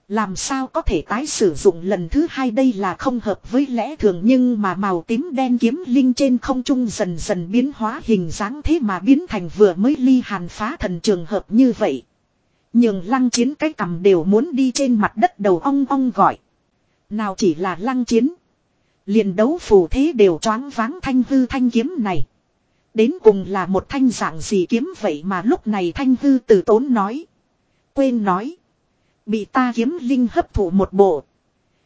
Làm sao có thể tái sử dụng lần thứ hai đây là không hợp với lẽ thường nhưng mà màu tím đen kiếm linh trên không trung dần dần biến hóa hình dáng thế mà biến thành vừa mới ly hàn phá thần trường hợp như vậy. Nhưng lăng chiến cái cầm đều muốn đi trên mặt đất đầu ong ong gọi. Nào chỉ là lăng chiến. liền đấu phù thế đều choáng váng thanh hư thanh kiếm này. Đến cùng là một thanh dạng gì kiếm vậy mà lúc này thanh hư từ tốn nói. Quên nói. Bị ta kiếm linh hấp thụ một bộ.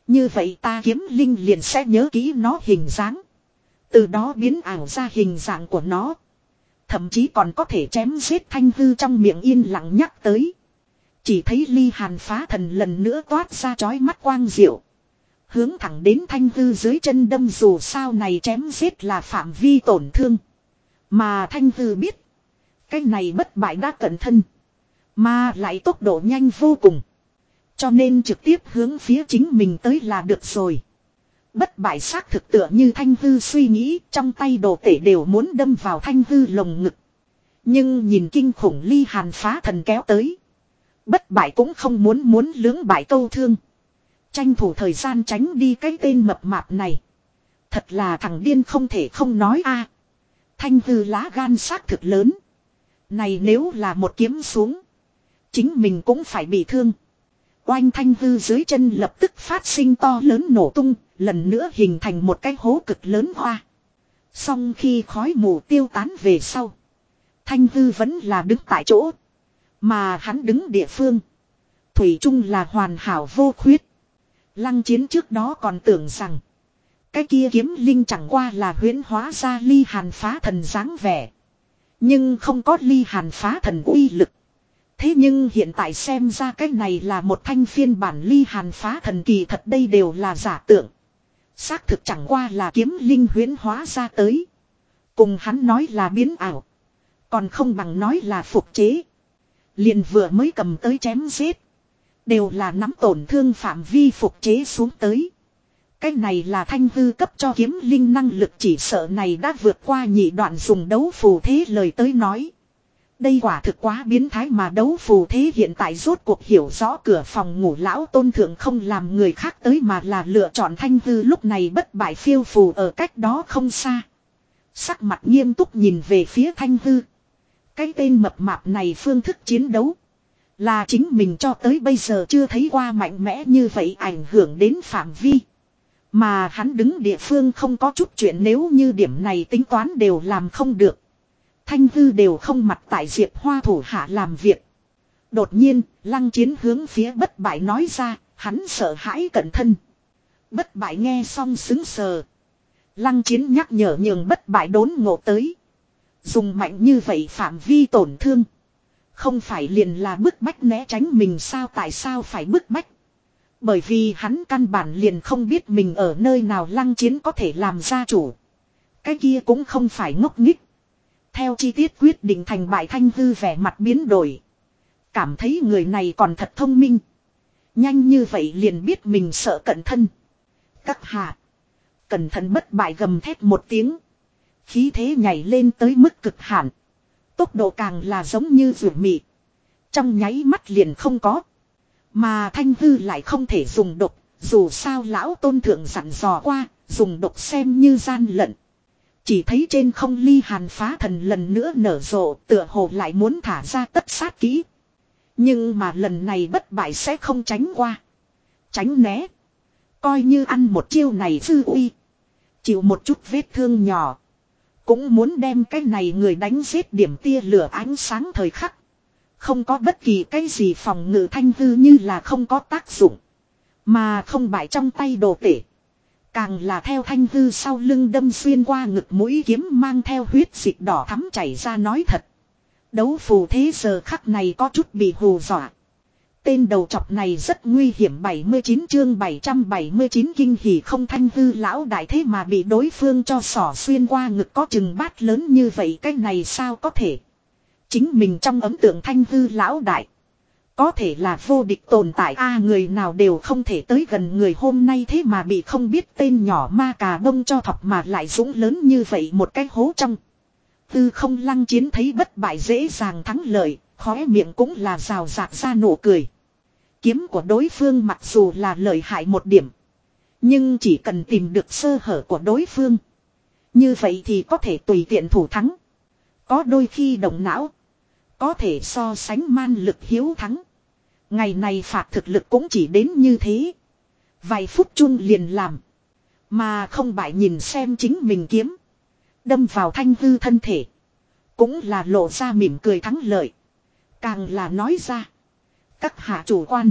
Như vậy ta kiếm linh liền sẽ nhớ kỹ nó hình dáng. Từ đó biến ảo ra hình dạng của nó. Thậm chí còn có thể chém giết thanh hư trong miệng yên lặng nhắc tới. Chỉ thấy ly hàn phá thần lần nữa toát ra chói mắt quang diệu. Hướng thẳng đến thanh hư dưới chân đâm dù sao này chém giết là phạm vi tổn thương. Mà thanh hư biết. Cái này bất bại đã cẩn thân. Mà lại tốc độ nhanh vô cùng. Cho nên trực tiếp hướng phía chính mình tới là được rồi. Bất bại xác thực tựa như thanh hư suy nghĩ, trong tay đồ tể đều muốn đâm vào thanh hư lồng ngực. Nhưng nhìn kinh khủng ly hàn phá thần kéo tới. Bất bại cũng không muốn muốn lưỡng bại câu thương. Tranh thủ thời gian tránh đi cái tên mập mạp này. Thật là thằng điên không thể không nói a. Thanh hư lá gan xác thực lớn. Này nếu là một kiếm xuống. Chính mình cũng phải bị thương. Oanh thanh hư dưới chân lập tức phát sinh to lớn nổ tung, lần nữa hình thành một cái hố cực lớn hoa. Xong khi khói mù tiêu tán về sau. Thanh hư vẫn là đứng tại chỗ. Mà hắn đứng địa phương. Thủy chung là hoàn hảo vô khuyết. Lăng chiến trước đó còn tưởng rằng. Cái kia kiếm linh chẳng qua là huyễn hóa ra ly hàn phá thần dáng vẻ. Nhưng không có ly hàn phá thần uy lực. Thế nhưng hiện tại xem ra cái này là một thanh phiên bản ly hàn phá thần kỳ thật đây đều là giả tượng. Xác thực chẳng qua là kiếm linh huyễn hóa ra tới. Cùng hắn nói là biến ảo. Còn không bằng nói là phục chế. Liền vừa mới cầm tới chém giết. Đều là nắm tổn thương phạm vi phục chế xuống tới. Cái này là thanh hư cấp cho kiếm linh năng lực chỉ sợ này đã vượt qua nhị đoạn dùng đấu phù thế lời tới nói. Đây quả thực quá biến thái mà đấu phù thế hiện tại rốt cuộc hiểu rõ cửa phòng ngủ lão tôn thượng không làm người khác tới mà là lựa chọn thanh hư lúc này bất bại phiêu phù ở cách đó không xa. Sắc mặt nghiêm túc nhìn về phía thanh hư. Cái tên mập mạp này phương thức chiến đấu. Là chính mình cho tới bây giờ chưa thấy qua mạnh mẽ như vậy ảnh hưởng đến phạm vi. Mà hắn đứng địa phương không có chút chuyện nếu như điểm này tính toán đều làm không được. Thanh hư đều không mặt tại diệp hoa thủ hạ làm việc. Đột nhiên, lăng chiến hướng phía bất bại nói ra, hắn sợ hãi cẩn thân. Bất bại nghe xong xứng sờ. Lăng chiến nhắc nhở nhường bất bại đốn ngộ tới. Dùng mạnh như vậy phạm vi tổn thương. Không phải liền là bức bách né tránh mình sao, tại sao phải bức bách. Bởi vì hắn căn bản liền không biết mình ở nơi nào lăng chiến có thể làm gia chủ. Cái kia cũng không phải ngốc nghích. Theo chi tiết quyết định thành bại thanh hư vẻ mặt biến đổi. Cảm thấy người này còn thật thông minh. Nhanh như vậy liền biết mình sợ cẩn thân. Các hạ. Cẩn thận bất bại gầm thét một tiếng. Khí thế nhảy lên tới mức cực hạn. Tốc độ càng là giống như rượu mị. Trong nháy mắt liền không có. Mà thanh hư lại không thể dùng độc. Dù sao lão tôn thượng dặn dò qua. Dùng độc xem như gian lận. Chỉ thấy trên không ly hàn phá thần lần nữa nở rộ, tựa hồ lại muốn thả ra tất sát kỹ. Nhưng mà lần này bất bại sẽ không tránh qua. Tránh né. Coi như ăn một chiêu này dư uy. Chịu một chút vết thương nhỏ. Cũng muốn đem cái này người đánh giết điểm tia lửa ánh sáng thời khắc. Không có bất kỳ cái gì phòng ngự thanh hư như là không có tác dụng. Mà không bại trong tay đồ tể. Càng là theo thanh hư sau lưng đâm xuyên qua ngực mũi kiếm mang theo huyết dịch đỏ thắm chảy ra nói thật. Đấu phù thế giờ khắc này có chút bị hù dọa. Tên đầu chọc này rất nguy hiểm 79 chương 779 kinh hỉ không thanh hư lão đại thế mà bị đối phương cho sỏ xuyên qua ngực có chừng bát lớn như vậy cái này sao có thể. Chính mình trong ấm tượng thanh hư lão đại. Có thể là vô địch tồn tại a người nào đều không thể tới gần người hôm nay thế mà bị không biết tên nhỏ ma cà bông cho thọc mà lại dũng lớn như vậy một cái hố trong. Tư không lăng chiến thấy bất bại dễ dàng thắng lợi, khóe miệng cũng là rào rạc ra nụ cười. Kiếm của đối phương mặc dù là lợi hại một điểm. Nhưng chỉ cần tìm được sơ hở của đối phương. Như vậy thì có thể tùy tiện thủ thắng. Có đôi khi động não. Có thể so sánh man lực hiếu thắng. Ngày này phạt thực lực cũng chỉ đến như thế. Vài phút chung liền làm. Mà không bại nhìn xem chính mình kiếm. Đâm vào thanh hư thân thể. Cũng là lộ ra mỉm cười thắng lợi. Càng là nói ra. Các hạ chủ quan.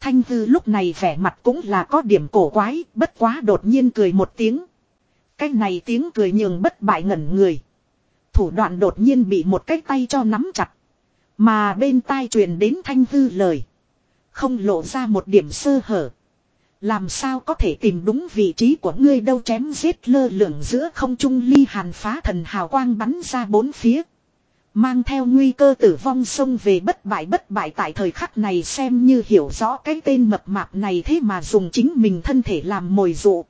Thanh Thư lúc này vẻ mặt cũng là có điểm cổ quái. Bất quá đột nhiên cười một tiếng. Cái này tiếng cười nhường bất bại ngẩn người. Thủ đoạn đột nhiên bị một cái tay cho nắm chặt. Mà bên tai truyền đến thanh Thư lời. Không lộ ra một điểm sơ hở. Làm sao có thể tìm đúng vị trí của ngươi đâu chém giết lơ lửng giữa không trung ly hàn phá thần hào quang bắn ra bốn phía. Mang theo nguy cơ tử vong xông về bất bại bất bại tại thời khắc này xem như hiểu rõ cái tên mập mạp này thế mà dùng chính mình thân thể làm mồi dụ.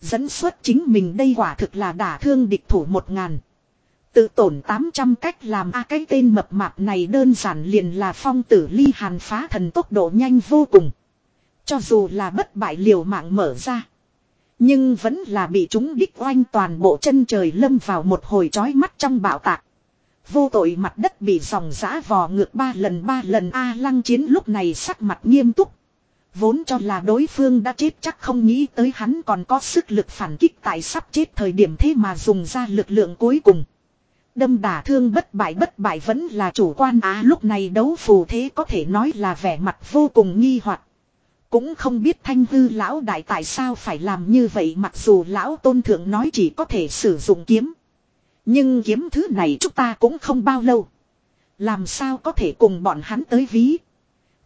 Dẫn xuất chính mình đây quả thực là đả thương địch thủ một ngàn. Tự tổn 800 cách làm a cái tên mập mạp này đơn giản liền là phong tử ly hàn phá thần tốc độ nhanh vô cùng. Cho dù là bất bại liều mạng mở ra. Nhưng vẫn là bị chúng đích oanh toàn bộ chân trời lâm vào một hồi chói mắt trong bạo tạc. Vô tội mặt đất bị dòng giã vò ngược ba lần ba lần A lăng chiến lúc này sắc mặt nghiêm túc. Vốn cho là đối phương đã chết chắc không nghĩ tới hắn còn có sức lực phản kích tại sắp chết thời điểm thế mà dùng ra lực lượng cuối cùng. Đâm đả thương bất bại bất bại vẫn là chủ quan á lúc này đấu phù thế có thể nói là vẻ mặt vô cùng nghi hoặc Cũng không biết thanh hư lão đại tại sao phải làm như vậy mặc dù lão tôn thượng nói chỉ có thể sử dụng kiếm. Nhưng kiếm thứ này chúng ta cũng không bao lâu. Làm sao có thể cùng bọn hắn tới ví.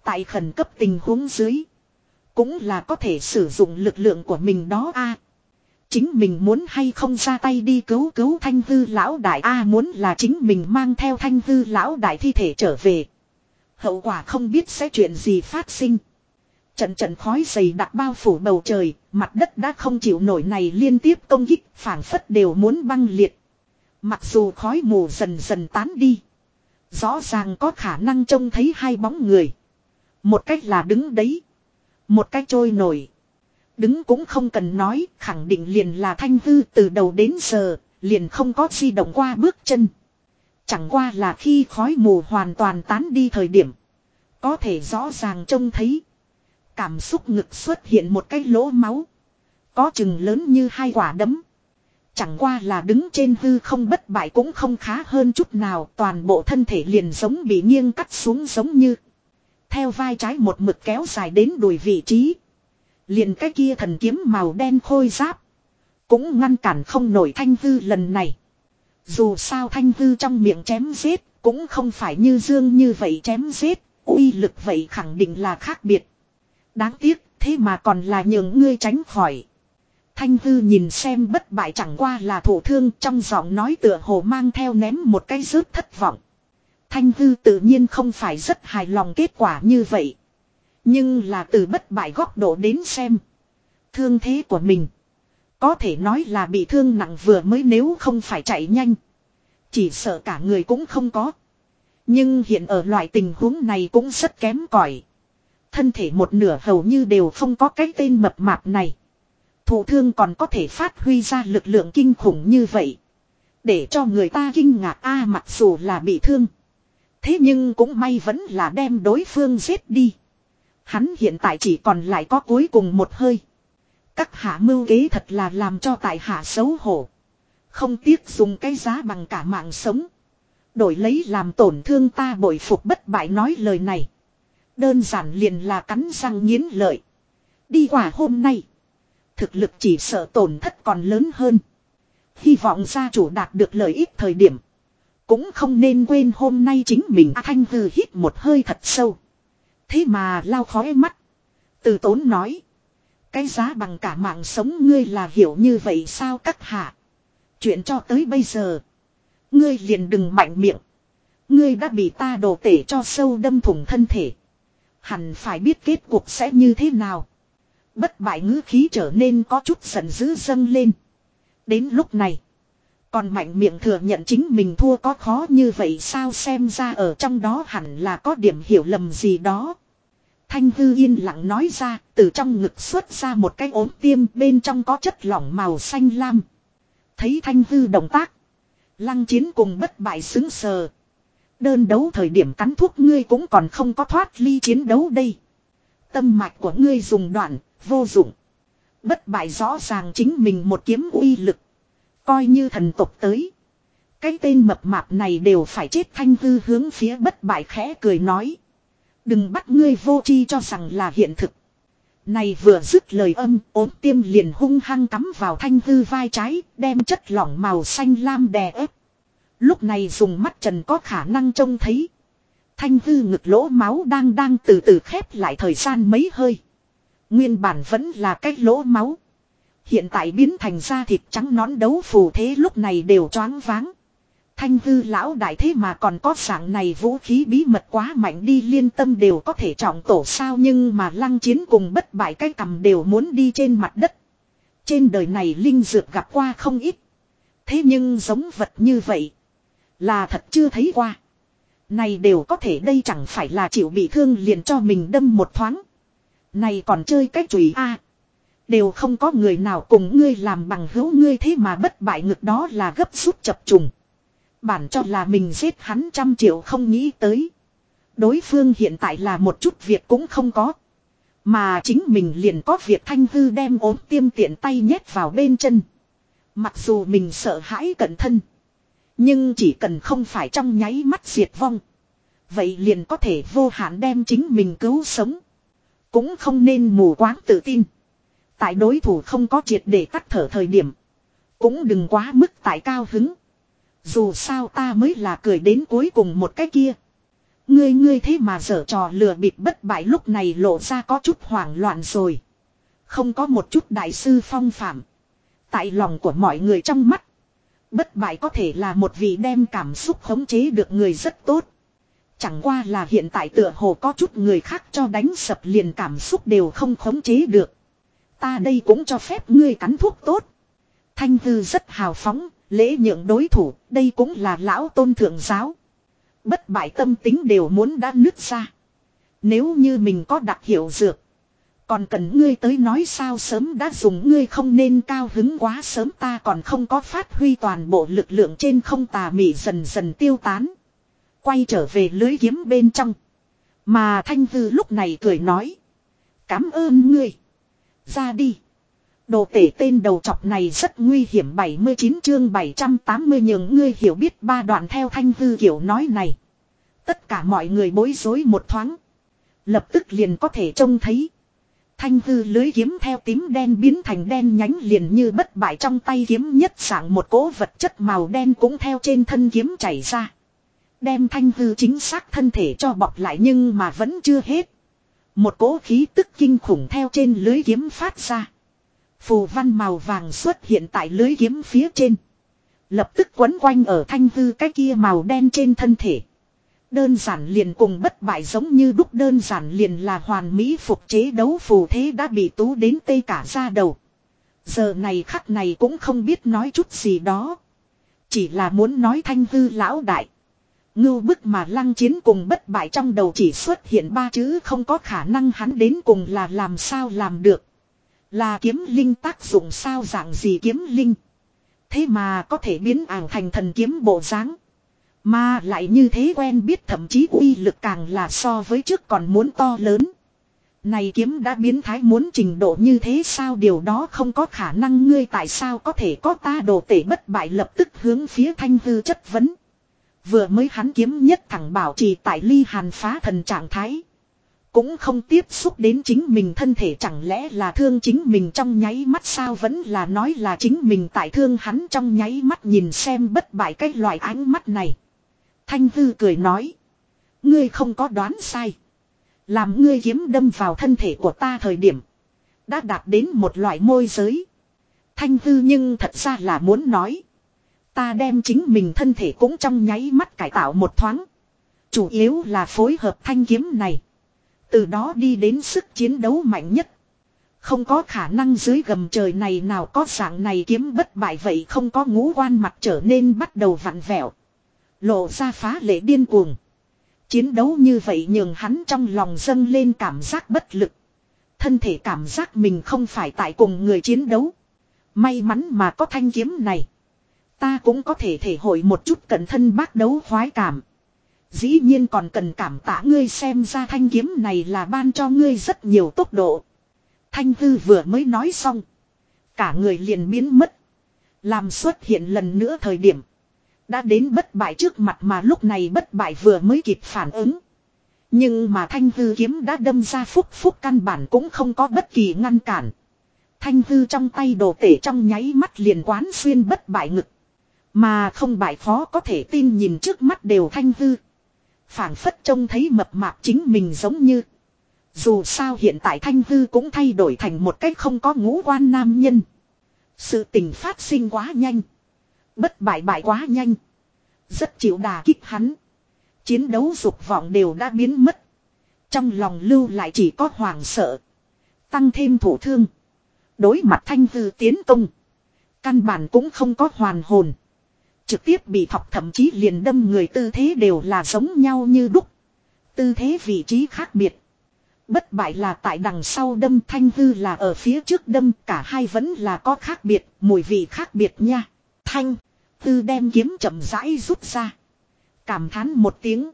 Tại khẩn cấp tình huống dưới. Cũng là có thể sử dụng lực lượng của mình đó a Chính mình muốn hay không ra tay đi cứu cứu thanh hư lão đại A muốn là chính mình mang theo thanh hư lão đại thi thể trở về. Hậu quả không biết sẽ chuyện gì phát sinh. Trận trận khói dày đặc bao phủ bầu trời, mặt đất đã không chịu nổi này liên tiếp công kích, phảng phất đều muốn băng liệt. Mặc dù khói mù dần dần tán đi. Rõ ràng có khả năng trông thấy hai bóng người. Một cách là đứng đấy. Một cách trôi nổi. Đứng cũng không cần nói, khẳng định liền là thanh hư từ đầu đến giờ, liền không có di động qua bước chân. Chẳng qua là khi khói mù hoàn toàn tán đi thời điểm. Có thể rõ ràng trông thấy. Cảm xúc ngực xuất hiện một cái lỗ máu. Có chừng lớn như hai quả đấm. Chẳng qua là đứng trên hư không bất bại cũng không khá hơn chút nào. Toàn bộ thân thể liền giống bị nghiêng cắt xuống giống như. Theo vai trái một mực kéo dài đến đùi vị trí. Liền cái kia thần kiếm màu đen khôi giáp. Cũng ngăn cản không nổi thanh hư lần này. Dù sao thanh hư trong miệng chém giết. Cũng không phải như dương như vậy chém giết. uy lực vậy khẳng định là khác biệt. Đáng tiếc, thế mà còn là nhường ngươi tránh khỏi. Thanh hư nhìn xem bất bại chẳng qua là thủ thương, trong giọng nói tựa hồ mang theo ném một cái rớt thất vọng. Thanh hư tự nhiên không phải rất hài lòng kết quả như vậy. Nhưng là từ bất bại góc độ đến xem. Thương thế của mình. Có thể nói là bị thương nặng vừa mới nếu không phải chạy nhanh. Chỉ sợ cả người cũng không có. Nhưng hiện ở loại tình huống này cũng rất kém cỏi. Thân thể một nửa hầu như đều không có cái tên mập mạp này thụ thương còn có thể phát huy ra lực lượng kinh khủng như vậy. Để cho người ta kinh ngạc, a, mặc dù là bị thương. Thế nhưng cũng may vẫn là đem đối phương giết đi. Hắn hiện tại chỉ còn lại có cuối cùng một hơi. Các hạ mưu kế thật là làm cho tại hạ xấu hổ. Không tiếc dùng cái giá bằng cả mạng sống. Đổi lấy làm tổn thương ta bội phục bất bại nói lời này. Đơn giản liền là cắn răng nghiến lợi. Đi quả hôm nay. Thực lực chỉ sợ tổn thất còn lớn hơn. Hy vọng gia chủ đạt được lợi ích thời điểm. Cũng không nên quên hôm nay chính mình A Thanh Hư hít một hơi thật sâu. Thế mà lao khói mắt. Từ tốn nói. Cái giá bằng cả mạng sống ngươi là hiểu như vậy sao các hạ. Chuyện cho tới bây giờ. Ngươi liền đừng mạnh miệng. Ngươi đã bị ta đổ tể cho sâu đâm thủng thân thể. Hẳn phải biết kết cuộc sẽ như thế nào. Bất bại ngữ khí trở nên có chút giận dữ dâng lên. Đến lúc này. Còn mạnh miệng thừa nhận chính mình thua có khó như vậy sao xem ra ở trong đó hẳn là có điểm hiểu lầm gì đó. Thanh hư yên lặng nói ra, từ trong ngực xuất ra một cái ốm tiêm bên trong có chất lỏng màu xanh lam. Thấy thanh hư động tác. Lăng chiến cùng bất bại xứng sờ. Đơn đấu thời điểm cắn thuốc ngươi cũng còn không có thoát ly chiến đấu đây. Tâm mạch của ngươi dùng đoạn, vô dụng. Bất bại rõ ràng chính mình một kiếm uy lực. Coi như thần tộc tới. Cái tên mập mạp này đều phải chết thanh hư hướng phía bất bại khẽ cười nói. Đừng bắt ngươi vô chi cho rằng là hiện thực. Này vừa dứt lời âm, ốm tiêm liền hung hăng cắm vào thanh hư vai trái, đem chất lỏng màu xanh lam đè ép. Lúc này dùng mắt trần có khả năng trông thấy. Thanh hư ngực lỗ máu đang đang từ từ khép lại thời gian mấy hơi. Nguyên bản vẫn là cái lỗ máu. Hiện tại biến thành da thịt trắng nón đấu phù thế lúc này đều choáng váng. Thanh hư lão đại thế mà còn có dạng này vũ khí bí mật quá mạnh đi liên tâm đều có thể trọng tổ sao nhưng mà lăng chiến cùng bất bại cái cầm đều muốn đi trên mặt đất. Trên đời này linh dược gặp qua không ít. Thế nhưng giống vật như vậy. Là thật chưa thấy qua. Này đều có thể đây chẳng phải là chịu bị thương liền cho mình đâm một thoáng. Này còn chơi cách chùy a Đều không có người nào cùng ngươi làm bằng hữu ngươi thế mà bất bại ngực đó là gấp rút chập trùng. Bản cho là mình giết hắn trăm triệu không nghĩ tới. Đối phương hiện tại là một chút việc cũng không có. Mà chính mình liền có việc thanh hư đem ốm tiêm tiện tay nhét vào bên chân. Mặc dù mình sợ hãi cẩn thân. Nhưng chỉ cần không phải trong nháy mắt diệt vong. Vậy liền có thể vô hạn đem chính mình cứu sống. Cũng không nên mù quáng tự tin. Tại đối thủ không có triệt để tắt thở thời điểm. Cũng đừng quá mức tại cao hứng. Dù sao ta mới là cười đến cuối cùng một cái kia. Ngươi ngươi thế mà dở trò lừa bịp bất bại lúc này lộ ra có chút hoảng loạn rồi. Không có một chút đại sư phong phạm. Tại lòng của mọi người trong mắt. Bất bại có thể là một vị đem cảm xúc khống chế được người rất tốt. Chẳng qua là hiện tại tựa hồ có chút người khác cho đánh sập liền cảm xúc đều không khống chế được. Ta đây cũng cho phép ngươi cắn thuốc tốt. Thanh thư rất hào phóng, lễ nhượng đối thủ, đây cũng là lão tôn thượng giáo. Bất bại tâm tính đều muốn đã nứt ra. Nếu như mình có đặc hiệu dược. Còn cần ngươi tới nói sao sớm đã dùng ngươi không nên cao hứng quá sớm ta còn không có phát huy toàn bộ lực lượng trên không tà mị dần dần tiêu tán. Quay trở về lưới kiếm bên trong. Mà Thanh Hư lúc này cười nói. Cám ơn ngươi. Ra đi. Đồ tể tên đầu chọc này rất nguy hiểm 79 chương 780 nhường ngươi hiểu biết ba đoạn theo Thanh Hư kiểu nói này. Tất cả mọi người bối rối một thoáng. Lập tức liền có thể trông thấy. Thanh hư lưới kiếm theo tím đen biến thành đen nhánh liền như bất bại trong tay kiếm nhất sảng một cỗ vật chất màu đen cũng theo trên thân kiếm chảy ra. Đem thanh hư chính xác thân thể cho bọc lại nhưng mà vẫn chưa hết. Một cỗ khí tức kinh khủng theo trên lưới kiếm phát ra. Phù văn màu vàng xuất hiện tại lưới kiếm phía trên. Lập tức quấn quanh ở thanh hư cái kia màu đen trên thân thể. Đơn giản liền cùng bất bại giống như đúc đơn giản liền là hoàn mỹ phục chế đấu phù thế đã bị tú đến tê cả ra đầu. Giờ này khắc này cũng không biết nói chút gì đó. Chỉ là muốn nói thanh hư lão đại. Ngưu bức mà lăng chiến cùng bất bại trong đầu chỉ xuất hiện ba chữ, không có khả năng hắn đến cùng là làm sao làm được. Là kiếm linh tác dụng sao dạng gì kiếm linh. Thế mà có thể biến ảo thành thần kiếm bộ dáng mà lại như thế quen biết thậm chí uy lực càng là so với trước còn muốn to lớn. Này kiếm đã biến thái muốn trình độ như thế sao điều đó không có khả năng ngươi tại sao có thể có ta đồ tể bất bại lập tức hướng phía thanh hư chất vấn. Vừa mới hắn kiếm nhất thẳng bảo trì tại ly hàn phá thần trạng thái. Cũng không tiếp xúc đến chính mình thân thể chẳng lẽ là thương chính mình trong nháy mắt sao vẫn là nói là chính mình tại thương hắn trong nháy mắt nhìn xem bất bại cái loại ánh mắt này. Thanh Hư cười nói. Ngươi không có đoán sai. Làm ngươi kiếm đâm vào thân thể của ta thời điểm. Đã đạt đến một loại môi giới. Thanh Hư nhưng thật ra là muốn nói. Ta đem chính mình thân thể cũng trong nháy mắt cải tạo một thoáng. Chủ yếu là phối hợp thanh kiếm này. Từ đó đi đến sức chiến đấu mạnh nhất. Không có khả năng dưới gầm trời này nào có dạng này kiếm bất bại vậy không có ngũ quan mặt trở nên bắt đầu vặn vẹo. Lộ ra phá lệ điên cuồng. Chiến đấu như vậy nhường hắn trong lòng dâng lên cảm giác bất lực. Thân thể cảm giác mình không phải tại cùng người chiến đấu. May mắn mà có thanh kiếm này. Ta cũng có thể thể hội một chút cẩn thân bác đấu khoái cảm. Dĩ nhiên còn cần cảm tạ ngươi xem ra thanh kiếm này là ban cho ngươi rất nhiều tốc độ. Thanh hư vừa mới nói xong. Cả người liền biến mất. Làm xuất hiện lần nữa thời điểm. Đã đến bất bại trước mặt mà lúc này bất bại vừa mới kịp phản ứng. Nhưng mà thanh hư kiếm đã đâm ra phúc phúc căn bản cũng không có bất kỳ ngăn cản. Thanh hư trong tay đồ tể trong nháy mắt liền quán xuyên bất bại ngực. Mà không bại phó có thể tin nhìn trước mắt đều thanh hư. phảng phất trông thấy mập mạp chính mình giống như. Dù sao hiện tại thanh hư cũng thay đổi thành một cách không có ngũ quan nam nhân. Sự tình phát sinh quá nhanh. Bất bại bại quá nhanh. Rất chịu đà kích hắn. Chiến đấu dục vọng đều đã biến mất. Trong lòng lưu lại chỉ có hoàng sợ. Tăng thêm thủ thương. Đối mặt thanh hư tiến công. Căn bản cũng không có hoàn hồn. Trực tiếp bị thọc thậm chí liền đâm người tư thế đều là giống nhau như đúc. Tư thế vị trí khác biệt. Bất bại là tại đằng sau đâm thanh hư là ở phía trước đâm cả hai vẫn là có khác biệt, mùi vị khác biệt nha. Thanh, hư đem kiếm chậm rãi rút ra. Cảm thán một tiếng.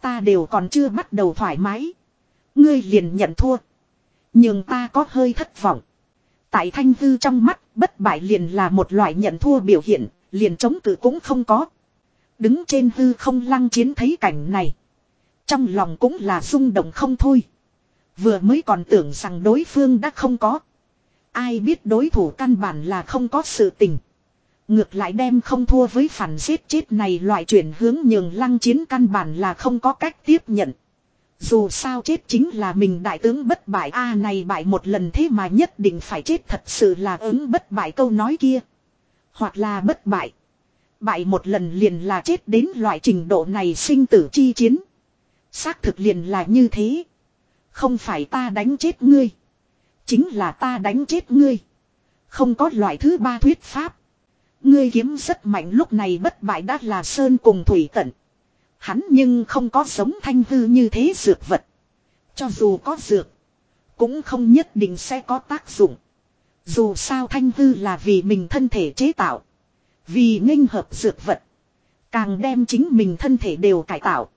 Ta đều còn chưa bắt đầu thoải mái. Ngươi liền nhận thua. Nhưng ta có hơi thất vọng. Tại thanh hư trong mắt, bất bại liền là một loại nhận thua biểu hiện, liền chống cự cũng không có. Đứng trên hư không lăng chiến thấy cảnh này. Trong lòng cũng là rung động không thôi. Vừa mới còn tưởng rằng đối phương đã không có. Ai biết đối thủ căn bản là không có sự tình. Ngược lại đem không thua với phản giết chết này loại chuyển hướng nhường lăng chiến căn bản là không có cách tiếp nhận. Dù sao chết chính là mình đại tướng bất bại, a này bại một lần thế mà nhất định phải chết thật sự là ứng bất bại câu nói kia. Hoặc là bất bại. Bại một lần liền là chết đến loại trình độ này sinh tử chi chiến. Xác thực liền là như thế. Không phải ta đánh chết ngươi. Chính là ta đánh chết ngươi. Không có loại thứ ba thuyết pháp. Ngươi kiếm rất mạnh lúc này bất bại đã là sơn cùng thủy tận. Hắn nhưng không có sống thanh hư như thế dược vật. Cho dù có dược. Cũng không nhất định sẽ có tác dụng. Dù sao thanh hư là vì mình thân thể chế tạo. Vì nghênh hợp dược vật. Càng đem chính mình thân thể đều cải tạo.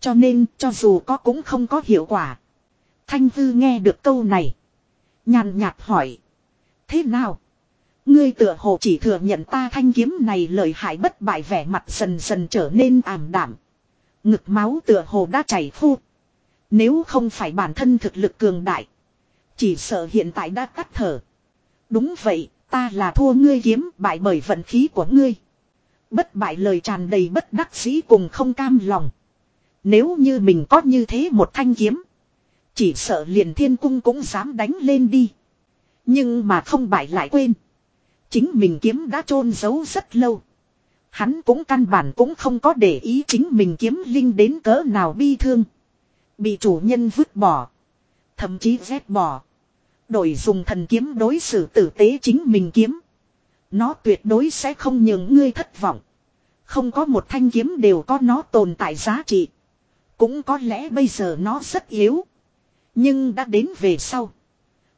Cho nên, cho dù có cũng không có hiệu quả. Thanh hư nghe được câu này. Nhàn nhạt hỏi. Thế nào? Ngươi tựa hồ chỉ thừa nhận ta thanh kiếm này lợi hại bất bại vẻ mặt dần dần trở nên ảm đảm. Ngực máu tựa hồ đã chảy khô. Nếu không phải bản thân thực lực cường đại. Chỉ sợ hiện tại đã cắt thở. Đúng vậy, ta là thua ngươi kiếm bại bởi vận khí của ngươi. Bất bại lời tràn đầy bất đắc dĩ cùng không cam lòng. Nếu như mình có như thế một thanh kiếm. Chỉ sợ liền thiên cung cũng dám đánh lên đi. Nhưng mà không bại lại quên. Chính mình kiếm đã chôn giấu rất lâu. Hắn cũng căn bản cũng không có để ý chính mình kiếm linh đến cỡ nào bi thương. Bị chủ nhân vứt bỏ. Thậm chí rét bỏ. Đổi dùng thần kiếm đối xử tử tế chính mình kiếm. Nó tuyệt đối sẽ không nhường ngươi thất vọng. Không có một thanh kiếm đều có nó tồn tại giá trị. Cũng có lẽ bây giờ nó rất yếu. Nhưng đã đến về sau.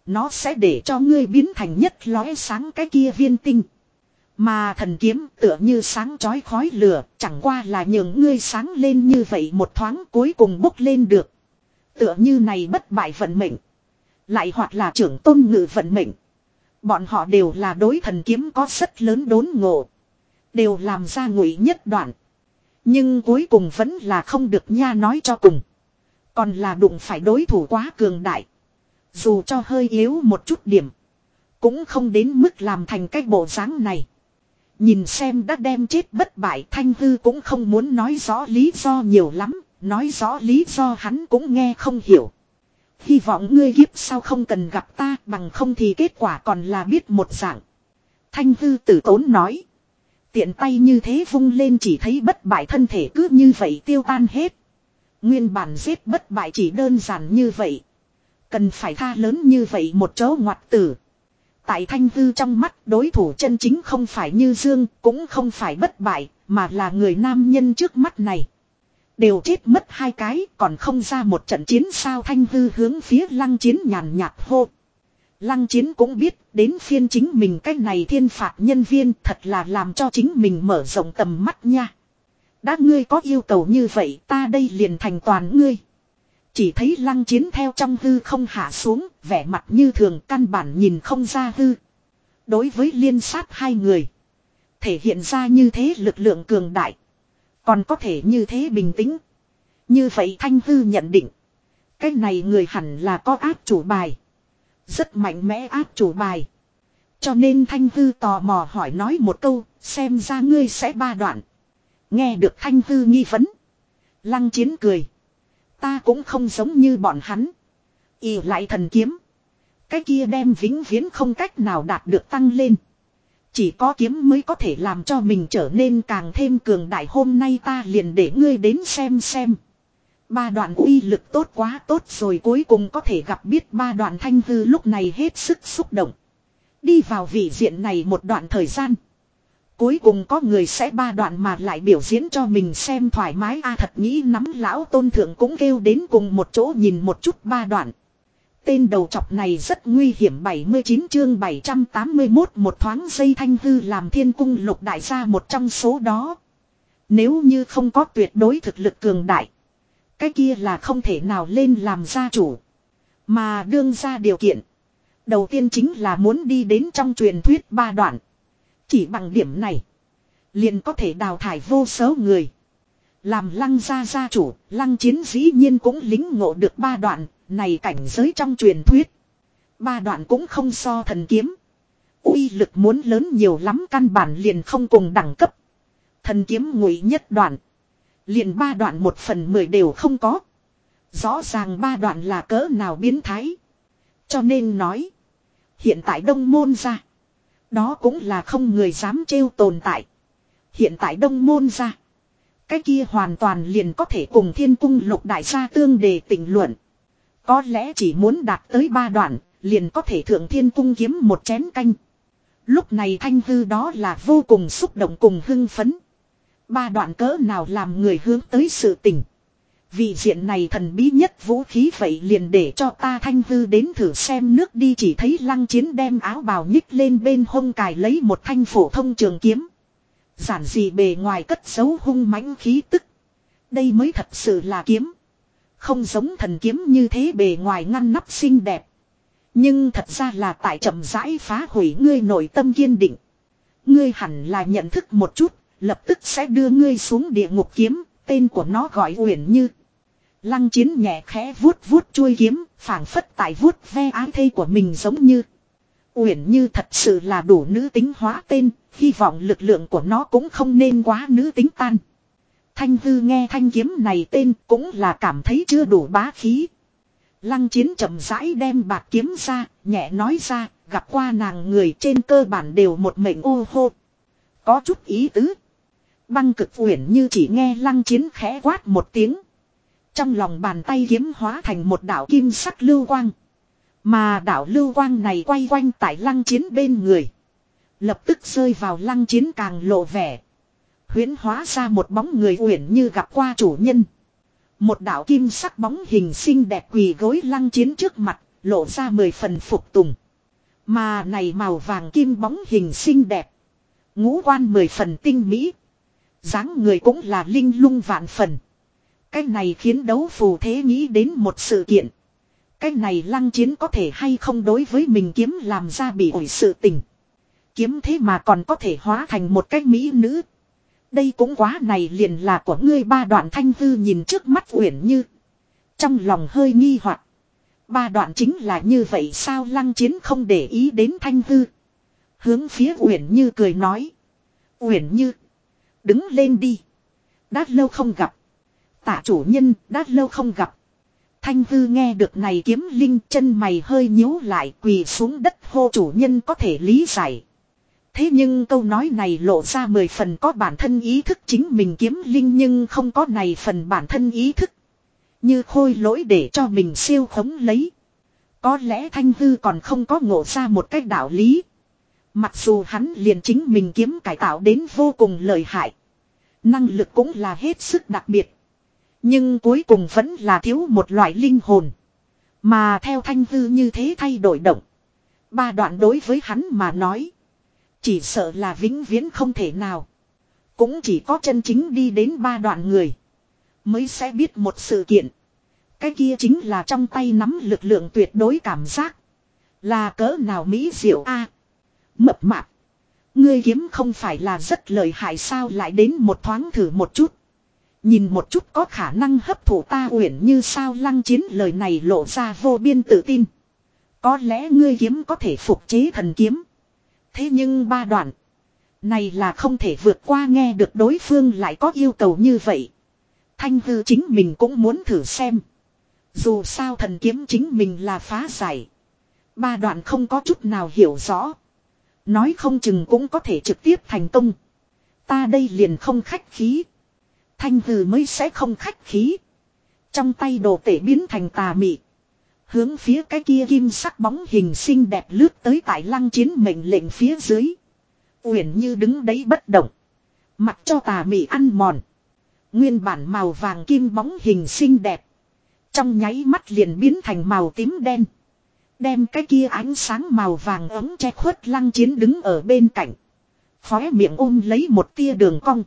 Nó sẽ để cho ngươi biến thành nhất lóe sáng cái kia viên tinh. Mà thần kiếm tựa như sáng chói khói lửa, chẳng qua là nhường ngươi sáng lên như vậy một thoáng cuối cùng bốc lên được. Tựa như này bất bại vận mệnh. Lại hoặc là trưởng tôn ngự vận mệnh. Bọn họ đều là đối thần kiếm có rất lớn đốn ngộ. Đều làm ra ngụy nhất đoạn. Nhưng cuối cùng vẫn là không được nha nói cho cùng. Còn là đụng phải đối thủ quá cường đại. Dù cho hơi yếu một chút điểm. Cũng không đến mức làm thành cái bộ dáng này. Nhìn xem đã đem chết bất bại thanh hư cũng không muốn nói rõ lý do nhiều lắm, nói rõ lý do hắn cũng nghe không hiểu. Hy vọng ngươi kiếp sau không cần gặp ta, bằng không thì kết quả còn là biết một dạng. Thanh hư tử tốn nói. Tiện tay như thế vung lên chỉ thấy bất bại thân thể cứ như vậy tiêu tan hết. Nguyên bản giết bất bại chỉ đơn giản như vậy. Cần phải tha lớn như vậy một chỗ ngoặt tử. Tại thanh hư trong mắt đối thủ chân chính không phải như dương, cũng không phải bất bại, mà là người nam nhân trước mắt này. Đều chết mất hai cái còn không ra một trận chiến sao thanh hư hướng phía lăng chiến nhàn nhạt hô. Lăng chiến cũng biết đến phiên chính mình cách này thiên phạt nhân viên thật là làm cho chính mình mở rộng tầm mắt nha. Đã ngươi có yêu cầu như vậy ta đây liền thành toàn ngươi. Chỉ thấy lăng chiến theo trong hư không hạ xuống, vẻ mặt như thường căn bản nhìn không ra hư. Đối với liên sát hai người, thể hiện ra như thế lực lượng cường đại. Còn có thể như thế bình tĩnh. Như vậy thanh hư nhận định. Cái này người hẳn là có áp chủ bài. Rất mạnh mẽ áp chủ bài. Cho nên thanh hư tò mò hỏi nói một câu, xem ra ngươi sẽ ba đoạn. Nghe được thanh hư nghi vấn. Lăng chiến cười. Ta cũng không giống như bọn hắn. ỉ lại thần kiếm. Cái kia đem vĩnh viễn không cách nào đạt được tăng lên. Chỉ có kiếm mới có thể làm cho mình trở nên càng thêm cường đại hôm nay ta liền để ngươi đến xem xem. Ba đoạn uy lực tốt quá tốt rồi cuối cùng có thể gặp biết ba đoạn thanh hư lúc này hết sức xúc động. Đi vào vị diện này một đoạn thời gian. Cuối cùng có người sẽ ba đoạn mà lại biểu diễn cho mình xem thoải mái a, thật nghĩ nắm lão tôn thượng cũng kêu đến cùng một chỗ nhìn một chút ba đoạn. Tên đầu chọc này rất nguy hiểm 79 chương 781 một thoáng dây thanh hư làm thiên cung lục đại gia một trong số đó. Nếu như không có tuyệt đối thực lực cường đại. Cái kia là không thể nào lên làm gia chủ. Mà đương ra điều kiện. Đầu tiên chính là muốn đi đến trong truyền thuyết ba đoạn. Chỉ bằng điểm này. Liền có thể đào thải vô số người. Làm lăng gia gia chủ, lăng chiến dĩ nhiên cũng lính ngộ được ba đoạn, này cảnh giới trong truyền thuyết. Ba đoạn cũng không so thần kiếm. uy lực muốn lớn nhiều lắm, căn bản liền không cùng đẳng cấp. Thần kiếm ngụy nhất đoạn. Liền ba đoạn một phần mười đều không có. Rõ ràng ba đoạn là cỡ nào biến thái. Cho nên nói. Hiện tại đông môn ra. Đó cũng là không người dám trêu tồn tại. Hiện tại đông môn ra. Cái kia hoàn toàn liền có thể cùng thiên cung lục đại gia tương đề tình luận. Có lẽ chỉ muốn đạt tới ba đoạn, liền có thể thượng thiên cung kiếm một chén canh. Lúc này thanh hư đó là vô cùng xúc động cùng hưng phấn. Ba đoạn cỡ nào làm người hướng tới sự tình. Vị diện này thần bí nhất vũ khí vậy liền để cho ta thanh hư đến thử xem nước đi chỉ thấy lăng chiến đem áo bào nhích lên bên hông cài lấy một thanh phổ thông trường kiếm. Giản dị bề ngoài cất dấu hung mãnh khí tức. Đây mới thật sự là kiếm. Không giống thần kiếm như thế bề ngoài ngăn nắp xinh đẹp. Nhưng thật ra là tại chậm rãi phá hủy ngươi nội tâm kiên định. Ngươi hẳn là nhận thức một chút, lập tức sẽ đưa ngươi xuống địa ngục kiếm, tên của nó gọi Uyển Như. Lăng chiến nhẹ khẽ vuốt vuốt chuôi kiếm, phảng phất tại vuốt ve ái thây của mình giống như. Uyển Như thật sự là đủ nữ tính hóa tên, hy vọng lực lượng của nó cũng không nên quá nữ tính tan. Thanh hư nghe thanh kiếm này tên cũng là cảm thấy chưa đủ bá khí. Lăng chiến chậm rãi đem bạc kiếm ra, nhẹ nói ra, gặp qua nàng người trên cơ bản đều một mệnh ô hô. Có chút ý tứ. Băng cực uyển như chỉ nghe lăng chiến khẽ quát một tiếng. Trong lòng bàn tay kiếm hóa thành một đạo kim sắc lưu quang. Mà đạo lưu quang này quay quanh tại lăng chiến bên người. Lập tức rơi vào lăng chiến càng lộ vẻ. Huyễn hóa ra một bóng người uyển như gặp qua chủ nhân. Một đạo kim sắc bóng hình xinh đẹp quỳ gối lăng chiến trước mặt, lộ ra mười phần phục tùng. Mà này màu vàng kim bóng hình xinh đẹp. Ngũ quan mười phần tinh mỹ. dáng người cũng là linh lung vạn phần. Cái này khiến đấu phù thế nghĩ đến một sự kiện. Cái này lăng chiến có thể hay không đối với mình kiếm làm ra bị ổi sự tình. Kiếm thế mà còn có thể hóa thành một cái mỹ nữ. Đây cũng quá này liền là của ngươi ba đoạn thanh hư nhìn trước mắt uyển như. Trong lòng hơi nghi hoặc Ba đoạn chính là như vậy sao lăng chiến không để ý đến thanh hư. Hướng phía uyển như cười nói. Uyển Như. Đứng lên đi. Đã lâu không gặp. Tạ chủ nhân, đã lâu không gặp. Thanh hư nghe được này kiếm linh chân mày hơi nhíu lại quỳ xuống đất hô chủ nhân có thể lý giải. Thế nhưng câu nói này lộ ra mười phần có bản thân ý thức chính mình kiếm linh nhưng không có này phần bản thân ý thức. Như khôi lỗi để cho mình siêu khống lấy. Có lẽ thanh hư còn không có ngộ ra một cách đạo lý. Mặc dù hắn liền chính mình kiếm cải tạo đến vô cùng lợi hại. Năng lực cũng là hết sức đặc biệt. Nhưng cuối cùng vẫn là thiếu một loại linh hồn. Mà theo thanh hư như thế thay đổi động. Ba đoạn đối với hắn mà nói. Chỉ sợ là vĩnh viễn không thể nào. Cũng chỉ có chân chính đi đến ba đoạn người. Mới sẽ biết một sự kiện. Cái kia chính là trong tay nắm lực lượng tuyệt đối cảm giác. Là cỡ nào mỹ diệu a Mập mạp. Ngươi kiếm không phải là rất lợi hại sao lại đến một thoáng thử một chút. Nhìn một chút có khả năng hấp thụ ta uyển như sao lăng chiến lời này lộ ra vô biên tự tin. Có lẽ ngươi kiếm có thể phục chế thần kiếm. Thế nhưng ba đoạn. Này là không thể vượt qua nghe được đối phương lại có yêu cầu như vậy. Thanh hư chính mình cũng muốn thử xem. Dù sao thần kiếm chính mình là phá giải. Ba đoạn không có chút nào hiểu rõ. Nói không chừng cũng có thể trực tiếp thành công. Ta đây liền không khách khí. Thanh hư mới sẽ không khách khí. Trong tay đồ tể biến thành tà mị. Hướng phía cái kia kim sắc bóng hình xinh đẹp lướt tới tại lăng chiến mệnh lệnh phía dưới. Uyển như đứng đấy bất động. Mặc cho tà mị ăn mòn. Nguyên bản màu vàng kim bóng hình xinh đẹp. Trong nháy mắt liền biến thành màu tím đen. Đem cái kia ánh sáng màu vàng ấm che khuất lăng chiến đứng ở bên cạnh. Khóe miệng ôm lấy một tia đường cong.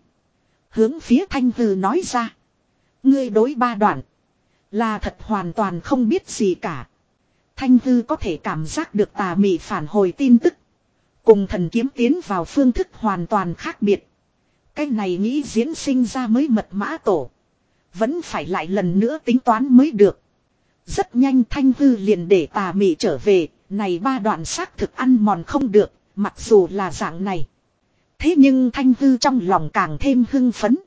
Hướng phía thanh hư nói ra. Ngươi đối ba đoạn. Là thật hoàn toàn không biết gì cả. Thanh hư có thể cảm giác được tà mị phản hồi tin tức. Cùng thần kiếm tiến vào phương thức hoàn toàn khác biệt. Cái này nghĩ diễn sinh ra mới mật mã tổ. Vẫn phải lại lần nữa tính toán mới được. Rất nhanh thanh hư liền để tà mị trở về. Này ba đoạn xác thực ăn mòn không được. Mặc dù là dạng này. Thế nhưng thanh hư trong lòng càng thêm hưng phấn.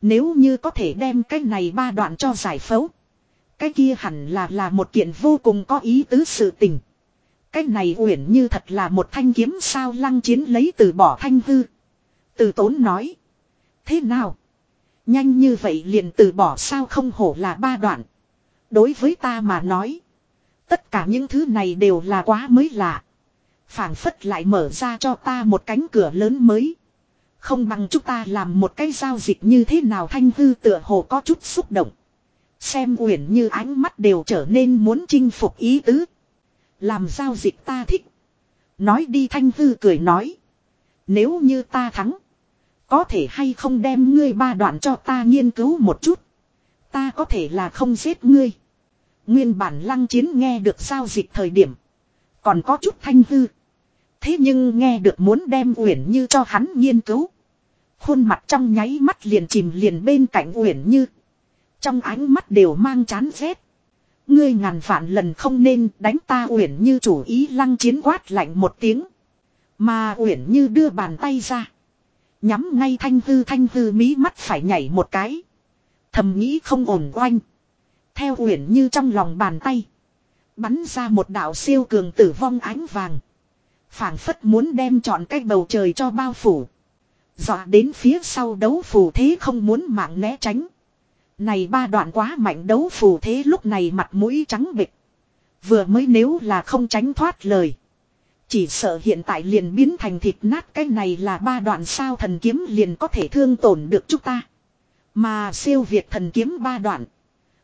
Nếu như có thể đem cái này ba đoạn cho giải phẫu. Cái kia hẳn là là một kiện vô cùng có ý tứ sự tình. Cái này uyển như thật là một thanh kiếm sao lăng chiến lấy từ bỏ thanh hư. Từ tốn nói. Thế nào? Nhanh như vậy liền từ bỏ sao không hổ là ba đoạn. Đối với ta mà nói. Tất cả những thứ này đều là quá mới lạ phảng phất lại mở ra cho ta một cánh cửa lớn mới. Không bằng chúng ta làm một cái giao dịch như thế nào thanh hư tựa hồ có chút xúc động. Xem uyển như ánh mắt đều trở nên muốn chinh phục ý tứ. Làm giao dịch ta thích. Nói đi thanh hư cười nói. Nếu như ta thắng. Có thể hay không đem ngươi ba đoạn cho ta nghiên cứu một chút. Ta có thể là không giết ngươi. Nguyên bản lăng chiến nghe được giao dịch thời điểm. Còn có chút thanh hư. Thế nhưng nghe được muốn đem Uyển Như cho hắn nghiên cứu. Khuôn mặt trong nháy mắt liền chìm liền bên cạnh Uyển Như. Trong ánh mắt đều mang chán rét. Ngươi ngàn vạn lần không nên đánh ta Uyển Như chủ ý lăng chiến quát lạnh một tiếng. Mà Uyển Như đưa bàn tay ra. Nhắm ngay thanh hư thanh hư mí mắt phải nhảy một cái. Thầm nghĩ không ổn oanh. Theo Uyển Như trong lòng bàn tay. Bắn ra một đạo siêu cường tử vong ánh vàng phảng phất muốn đem chọn cái bầu trời cho bao phủ. Dọa đến phía sau đấu phù thế không muốn mạng né tránh. Này ba đoạn quá mạnh đấu phù thế lúc này mặt mũi trắng bịch. Vừa mới nếu là không tránh thoát lời. Chỉ sợ hiện tại liền biến thành thịt nát cái này là ba đoạn sao thần kiếm liền có thể thương tổn được chúng ta. Mà siêu việt thần kiếm ba đoạn.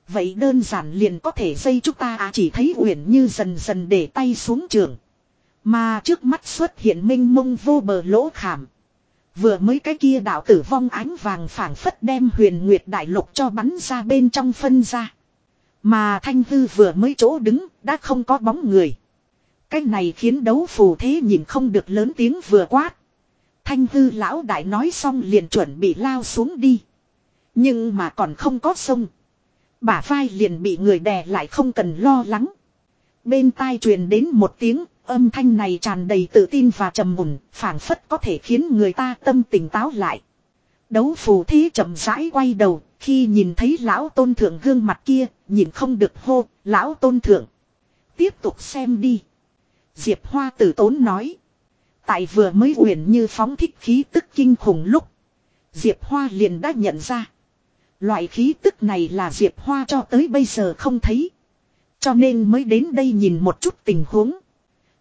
Vậy đơn giản liền có thể dây chúng ta à chỉ thấy uyển như dần dần để tay xuống trường. Mà trước mắt xuất hiện minh mông vô bờ lỗ khảm. Vừa mới cái kia đạo tử vong ánh vàng phảng phất đem huyền nguyệt đại lục cho bắn ra bên trong phân ra. Mà thanh hư vừa mới chỗ đứng, đã không có bóng người. Cái này khiến đấu phù thế nhìn không được lớn tiếng vừa quát. Thanh hư lão đại nói xong liền chuẩn bị lao xuống đi. Nhưng mà còn không có sông. Bả vai liền bị người đè lại không cần lo lắng. Bên tai truyền đến một tiếng, âm thanh này tràn đầy tự tin và trầm mùn, phảng phất có thể khiến người ta tâm tỉnh táo lại. Đấu phù thí chậm rãi quay đầu, khi nhìn thấy lão tôn thượng gương mặt kia, nhìn không được hô, lão tôn thượng. Tiếp tục xem đi. Diệp Hoa tử tốn nói. Tại vừa mới uyển như phóng thích khí tức kinh khủng lúc. Diệp Hoa liền đã nhận ra. Loại khí tức này là Diệp Hoa cho tới bây giờ không thấy. Cho nên mới đến đây nhìn một chút tình huống.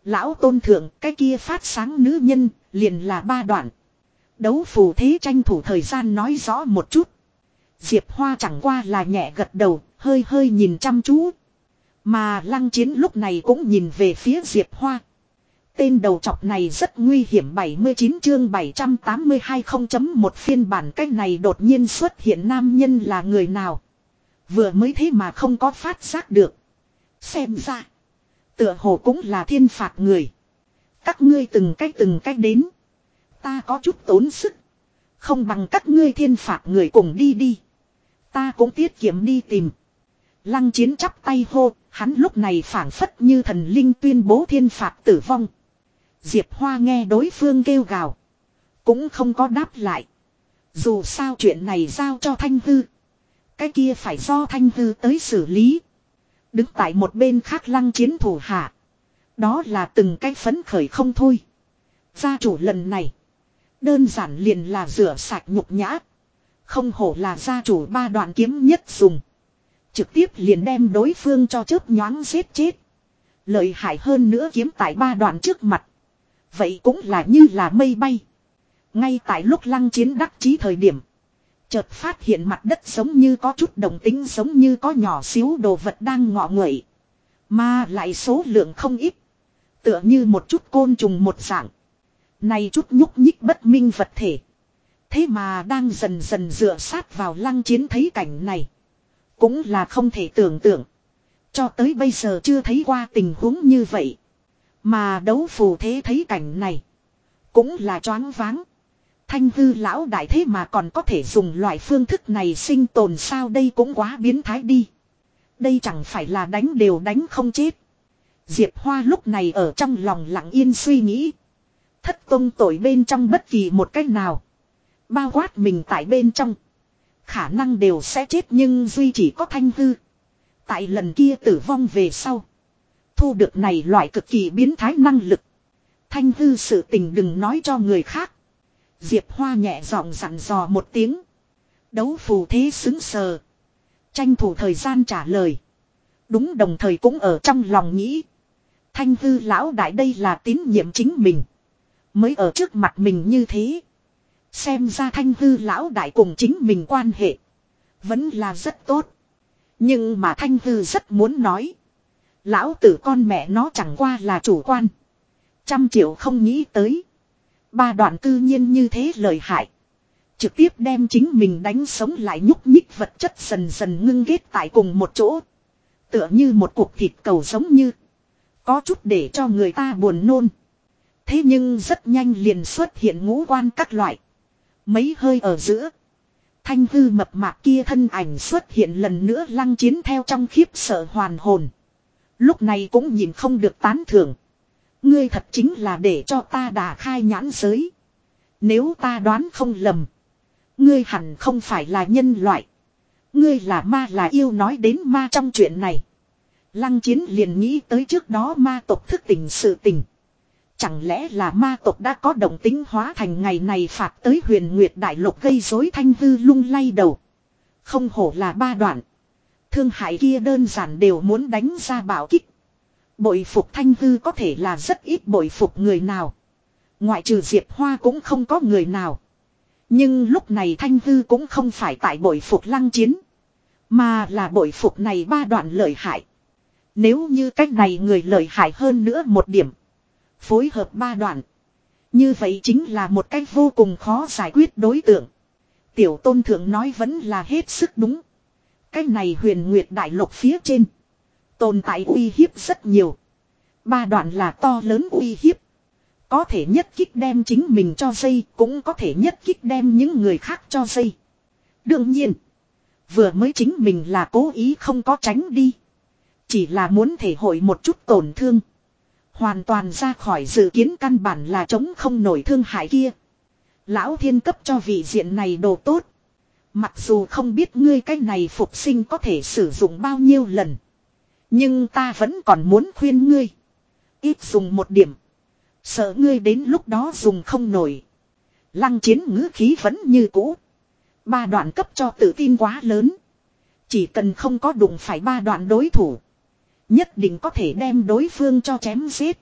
Lão tôn thượng cái kia phát sáng nữ nhân liền là ba đoạn. Đấu phù thế tranh thủ thời gian nói rõ một chút. Diệp Hoa chẳng qua là nhẹ gật đầu, hơi hơi nhìn chăm chú. Mà lăng chiến lúc này cũng nhìn về phía Diệp Hoa. Tên đầu trọc này rất nguy hiểm 79 chương 782 không chấm một phiên bản cách này đột nhiên xuất hiện nam nhân là người nào. Vừa mới thế mà không có phát giác được. Xem ra. Tựa hồ cũng là thiên phạt người. Các ngươi từng cách từng cách đến. Ta có chút tốn sức. Không bằng các ngươi thiên phạt người cùng đi đi. Ta cũng tiết kiệm đi tìm. Lăng chiến chắp tay hô, hắn lúc này phản phất như thần linh tuyên bố thiên phạt tử vong. Diệp Hoa nghe đối phương kêu gào. Cũng không có đáp lại. Dù sao chuyện này giao cho Thanh Hư. Cái kia phải do Thanh Hư tới xử lý. Đứng tại một bên khác lăng chiến thủ hạ. Đó là từng cái phấn khởi không thôi. Gia chủ lần này. Đơn giản liền là rửa sạch nhục nhã. Không hổ là gia chủ ba đoạn kiếm nhất dùng. Trực tiếp liền đem đối phương cho chớp nhoáng giết chết. Lợi hại hơn nữa kiếm tại ba đoạn trước mặt. Vậy cũng là như là mây bay. Ngay tại lúc lăng chiến đắc chí thời điểm. Chợt phát hiện mặt đất giống như có chút đồng tính giống như có nhỏ xíu đồ vật đang ngọ nguậy. Mà lại số lượng không ít. Tựa như một chút côn trùng một dạng. Này chút nhúc nhích bất minh vật thể. Thế mà đang dần dần dựa sát vào lăng chiến thấy cảnh này. Cũng là không thể tưởng tượng. Cho tới bây giờ chưa thấy qua tình huống như vậy. Mà đấu phù thế thấy cảnh này. Cũng là choáng váng. Thanh hư lão đại thế mà còn có thể dùng loại phương thức này sinh tồn sao đây cũng quá biến thái đi. Đây chẳng phải là đánh đều đánh không chết. Diệp Hoa lúc này ở trong lòng lặng yên suy nghĩ. Thất công tội bên trong bất kỳ một cách nào. Bao quát mình tại bên trong. Khả năng đều sẽ chết nhưng duy chỉ có thanh hư. Tại lần kia tử vong về sau. Thu được này loại cực kỳ biến thái năng lực. Thanh hư sự tình đừng nói cho người khác. Diệp Hoa nhẹ giọng dặn dò một tiếng. Đấu phù thế xứng sờ. Tranh thủ thời gian trả lời. Đúng đồng thời cũng ở trong lòng nghĩ. Thanh hư lão đại đây là tín nhiệm chính mình. Mới ở trước mặt mình như thế. Xem ra thanh hư lão đại cùng chính mình quan hệ. Vẫn là rất tốt. Nhưng mà thanh hư rất muốn nói. Lão tử con mẹ nó chẳng qua là chủ quan. Trăm triệu không nghĩ tới. Ba đoạn cư nhiên như thế lời hại. Trực tiếp đem chính mình đánh sống lại nhúc nhích vật chất dần dần ngưng ghét tại cùng một chỗ. Tựa như một cuộc thịt cầu giống như. Có chút để cho người ta buồn nôn. Thế nhưng rất nhanh liền xuất hiện ngũ quan các loại. Mấy hơi ở giữa. Thanh hư mập mạp kia thân ảnh xuất hiện lần nữa lăng chiến theo trong khiếp sợ hoàn hồn. Lúc này cũng nhìn không được tán thưởng. Ngươi thật chính là để cho ta đà khai nhãn giới. Nếu ta đoán không lầm. Ngươi hẳn không phải là nhân loại. Ngươi là ma là yêu nói đến ma trong chuyện này. Lăng chiến liền nghĩ tới trước đó ma tộc thức tỉnh sự tình. Chẳng lẽ là ma tộc đã có động tính hóa thành ngày này phạt tới huyền nguyệt đại lục gây rối thanh hư lung lay đầu. Không hổ là ba đoạn. Thương hại kia đơn giản đều muốn đánh ra bảo kích. Bội phục thanh hư có thể là rất ít bội phục người nào. Ngoại trừ Diệp Hoa cũng không có người nào. Nhưng lúc này thanh hư cũng không phải tại bội phục lăng chiến. Mà là bội phục này ba đoạn lợi hại. Nếu như cách này người lợi hại hơn nữa một điểm. Phối hợp ba đoạn. Như vậy chính là một cách vô cùng khó giải quyết đối tượng. Tiểu tôn thượng nói vẫn là hết sức đúng. cách này huyền nguyệt đại lục phía trên. Tồn tại uy hiếp rất nhiều. Ba đoạn là to lớn uy hiếp. Có thể nhất kích đem chính mình cho dây, cũng có thể nhất kích đem những người khác cho dây. Đương nhiên, vừa mới chính mình là cố ý không có tránh đi. Chỉ là muốn thể hội một chút tổn thương. Hoàn toàn ra khỏi dự kiến căn bản là chống không nổi thương hại kia. Lão thiên cấp cho vị diện này đồ tốt. Mặc dù không biết ngươi cái này phục sinh có thể sử dụng bao nhiêu lần. Nhưng ta vẫn còn muốn khuyên ngươi. Ít dùng một điểm. Sợ ngươi đến lúc đó dùng không nổi. Lăng chiến ngữ khí vẫn như cũ. Ba đoạn cấp cho tự tin quá lớn. Chỉ cần không có đụng phải ba đoạn đối thủ. Nhất định có thể đem đối phương cho chém giết.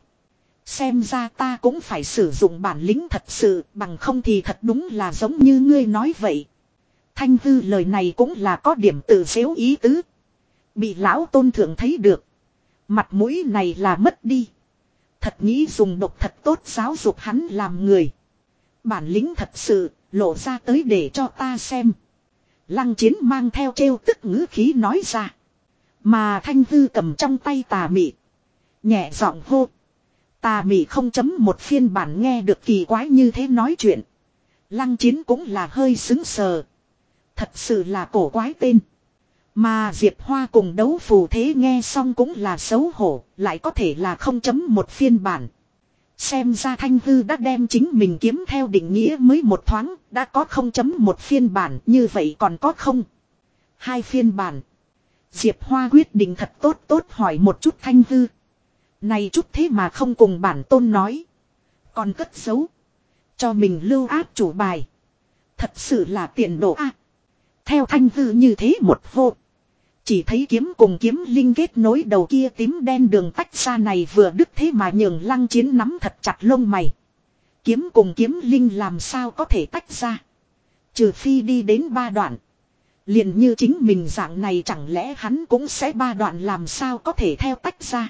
Xem ra ta cũng phải sử dụng bản lĩnh thật sự, bằng không thì thật đúng là giống như ngươi nói vậy. Thanh hư lời này cũng là có điểm tự xếu ý tứ. Bị lão tôn thượng thấy được. Mặt mũi này là mất đi. Thật nghĩ dùng độc thật tốt giáo dục hắn làm người. Bản lĩnh thật sự, lộ ra tới để cho ta xem. Lăng chiến mang theo trêu tức ngữ khí nói ra. Mà thanh hư cầm trong tay tà mị. Nhẹ giọng hô. Tà mị không chấm một phiên bản nghe được kỳ quái như thế nói chuyện. Lăng chiến cũng là hơi xứng sờ. Thật sự là cổ quái tên. Mà Diệp Hoa cùng đấu phù thế nghe xong cũng là xấu hổ, lại có thể là không chấm một phiên bản. Xem ra Thanh Hư đã đem chính mình kiếm theo định nghĩa mới một thoáng, đã có không chấm một phiên bản, như vậy còn có không? Hai phiên bản. Diệp Hoa quyết định thật tốt tốt hỏi một chút Thanh Hư. Này chút thế mà không cùng bản tôn nói. Còn cất giấu. Cho mình lưu áp chủ bài. Thật sự là tiện độ ác. Theo Thanh Hư như thế một vô. Chỉ thấy kiếm cùng kiếm linh kết nối đầu kia tím đen đường tách ra này vừa đứt thế mà nhường lăng chiến nắm thật chặt lông mày. Kiếm cùng kiếm linh làm sao có thể tách ra. Trừ phi đi đến ba đoạn. Liền như chính mình dạng này chẳng lẽ hắn cũng sẽ ba đoạn làm sao có thể theo tách ra.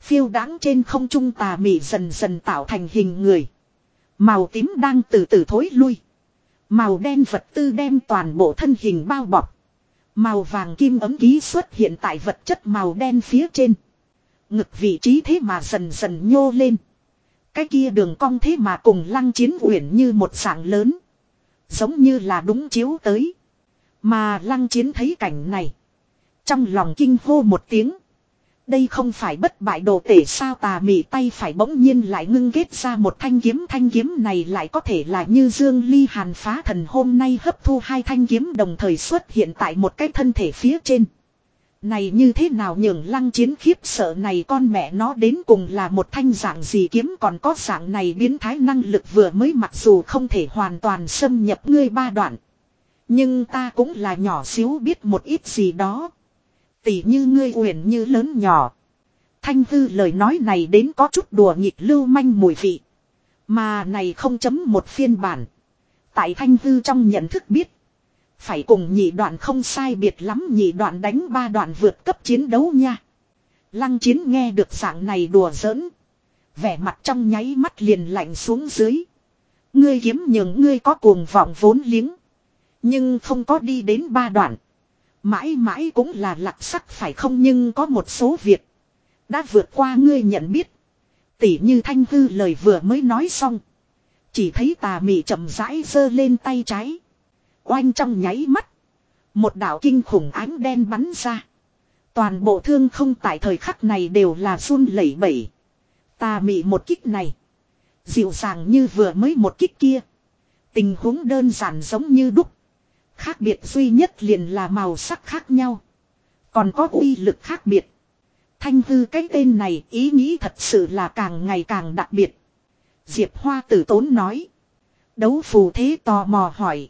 Phiêu đáng trên không trung tà mị dần dần tạo thành hình người. Màu tím đang từ từ thối lui. Màu đen vật tư đem toàn bộ thân hình bao bọc. Màu vàng kim ấm ký xuất hiện tại vật chất màu đen phía trên. Ngực vị trí thế mà dần dần nhô lên. Cái kia đường cong thế mà cùng lăng chiến uyển như một sảng lớn. Giống như là đúng chiếu tới. Mà lăng chiến thấy cảnh này. Trong lòng kinh hô một tiếng. Đây không phải bất bại đồ tể sao tà mị tay phải bỗng nhiên lại ngưng kết ra một thanh kiếm thanh kiếm này lại có thể là như dương ly hàn phá thần hôm nay hấp thu hai thanh kiếm đồng thời xuất hiện tại một cái thân thể phía trên. Này như thế nào nhường lăng chiến khiếp sợ này con mẹ nó đến cùng là một thanh dạng gì kiếm còn có dạng này biến thái năng lực vừa mới mặc dù không thể hoàn toàn xâm nhập ngươi ba đoạn. Nhưng ta cũng là nhỏ xíu biết một ít gì đó. Tỷ như ngươi uyển như lớn nhỏ. Thanh Thư lời nói này đến có chút đùa nghịch lưu manh mùi vị. Mà này không chấm một phiên bản. Tại thanh Thư trong nhận thức biết. Phải cùng nhị đoạn không sai biệt lắm nhị đoạn đánh ba đoạn vượt cấp chiến đấu nha. Lăng chiến nghe được dạng này đùa giỡn. Vẻ mặt trong nháy mắt liền lạnh xuống dưới. Ngươi kiếm nhường ngươi có cuồng vọng vốn liếng. Nhưng không có đi đến ba đoạn. Mãi mãi cũng là lạc sắc phải không nhưng có một số việc. Đã vượt qua ngươi nhận biết. Tỉ như thanh hư lời vừa mới nói xong. Chỉ thấy tà mị chậm rãi giơ lên tay trái. Oanh trong nháy mắt. Một đạo kinh khủng ánh đen bắn ra. Toàn bộ thương không tại thời khắc này đều là run lẩy bẩy. Tà mị một kích này. Dịu dàng như vừa mới một kích kia. Tình huống đơn giản giống như đúc. Khác biệt duy nhất liền là màu sắc khác nhau. Còn có uy lực khác biệt. Thanh hư cái tên này ý nghĩ thật sự là càng ngày càng đặc biệt. Diệp Hoa tử tốn nói. Đấu phù thế tò mò hỏi.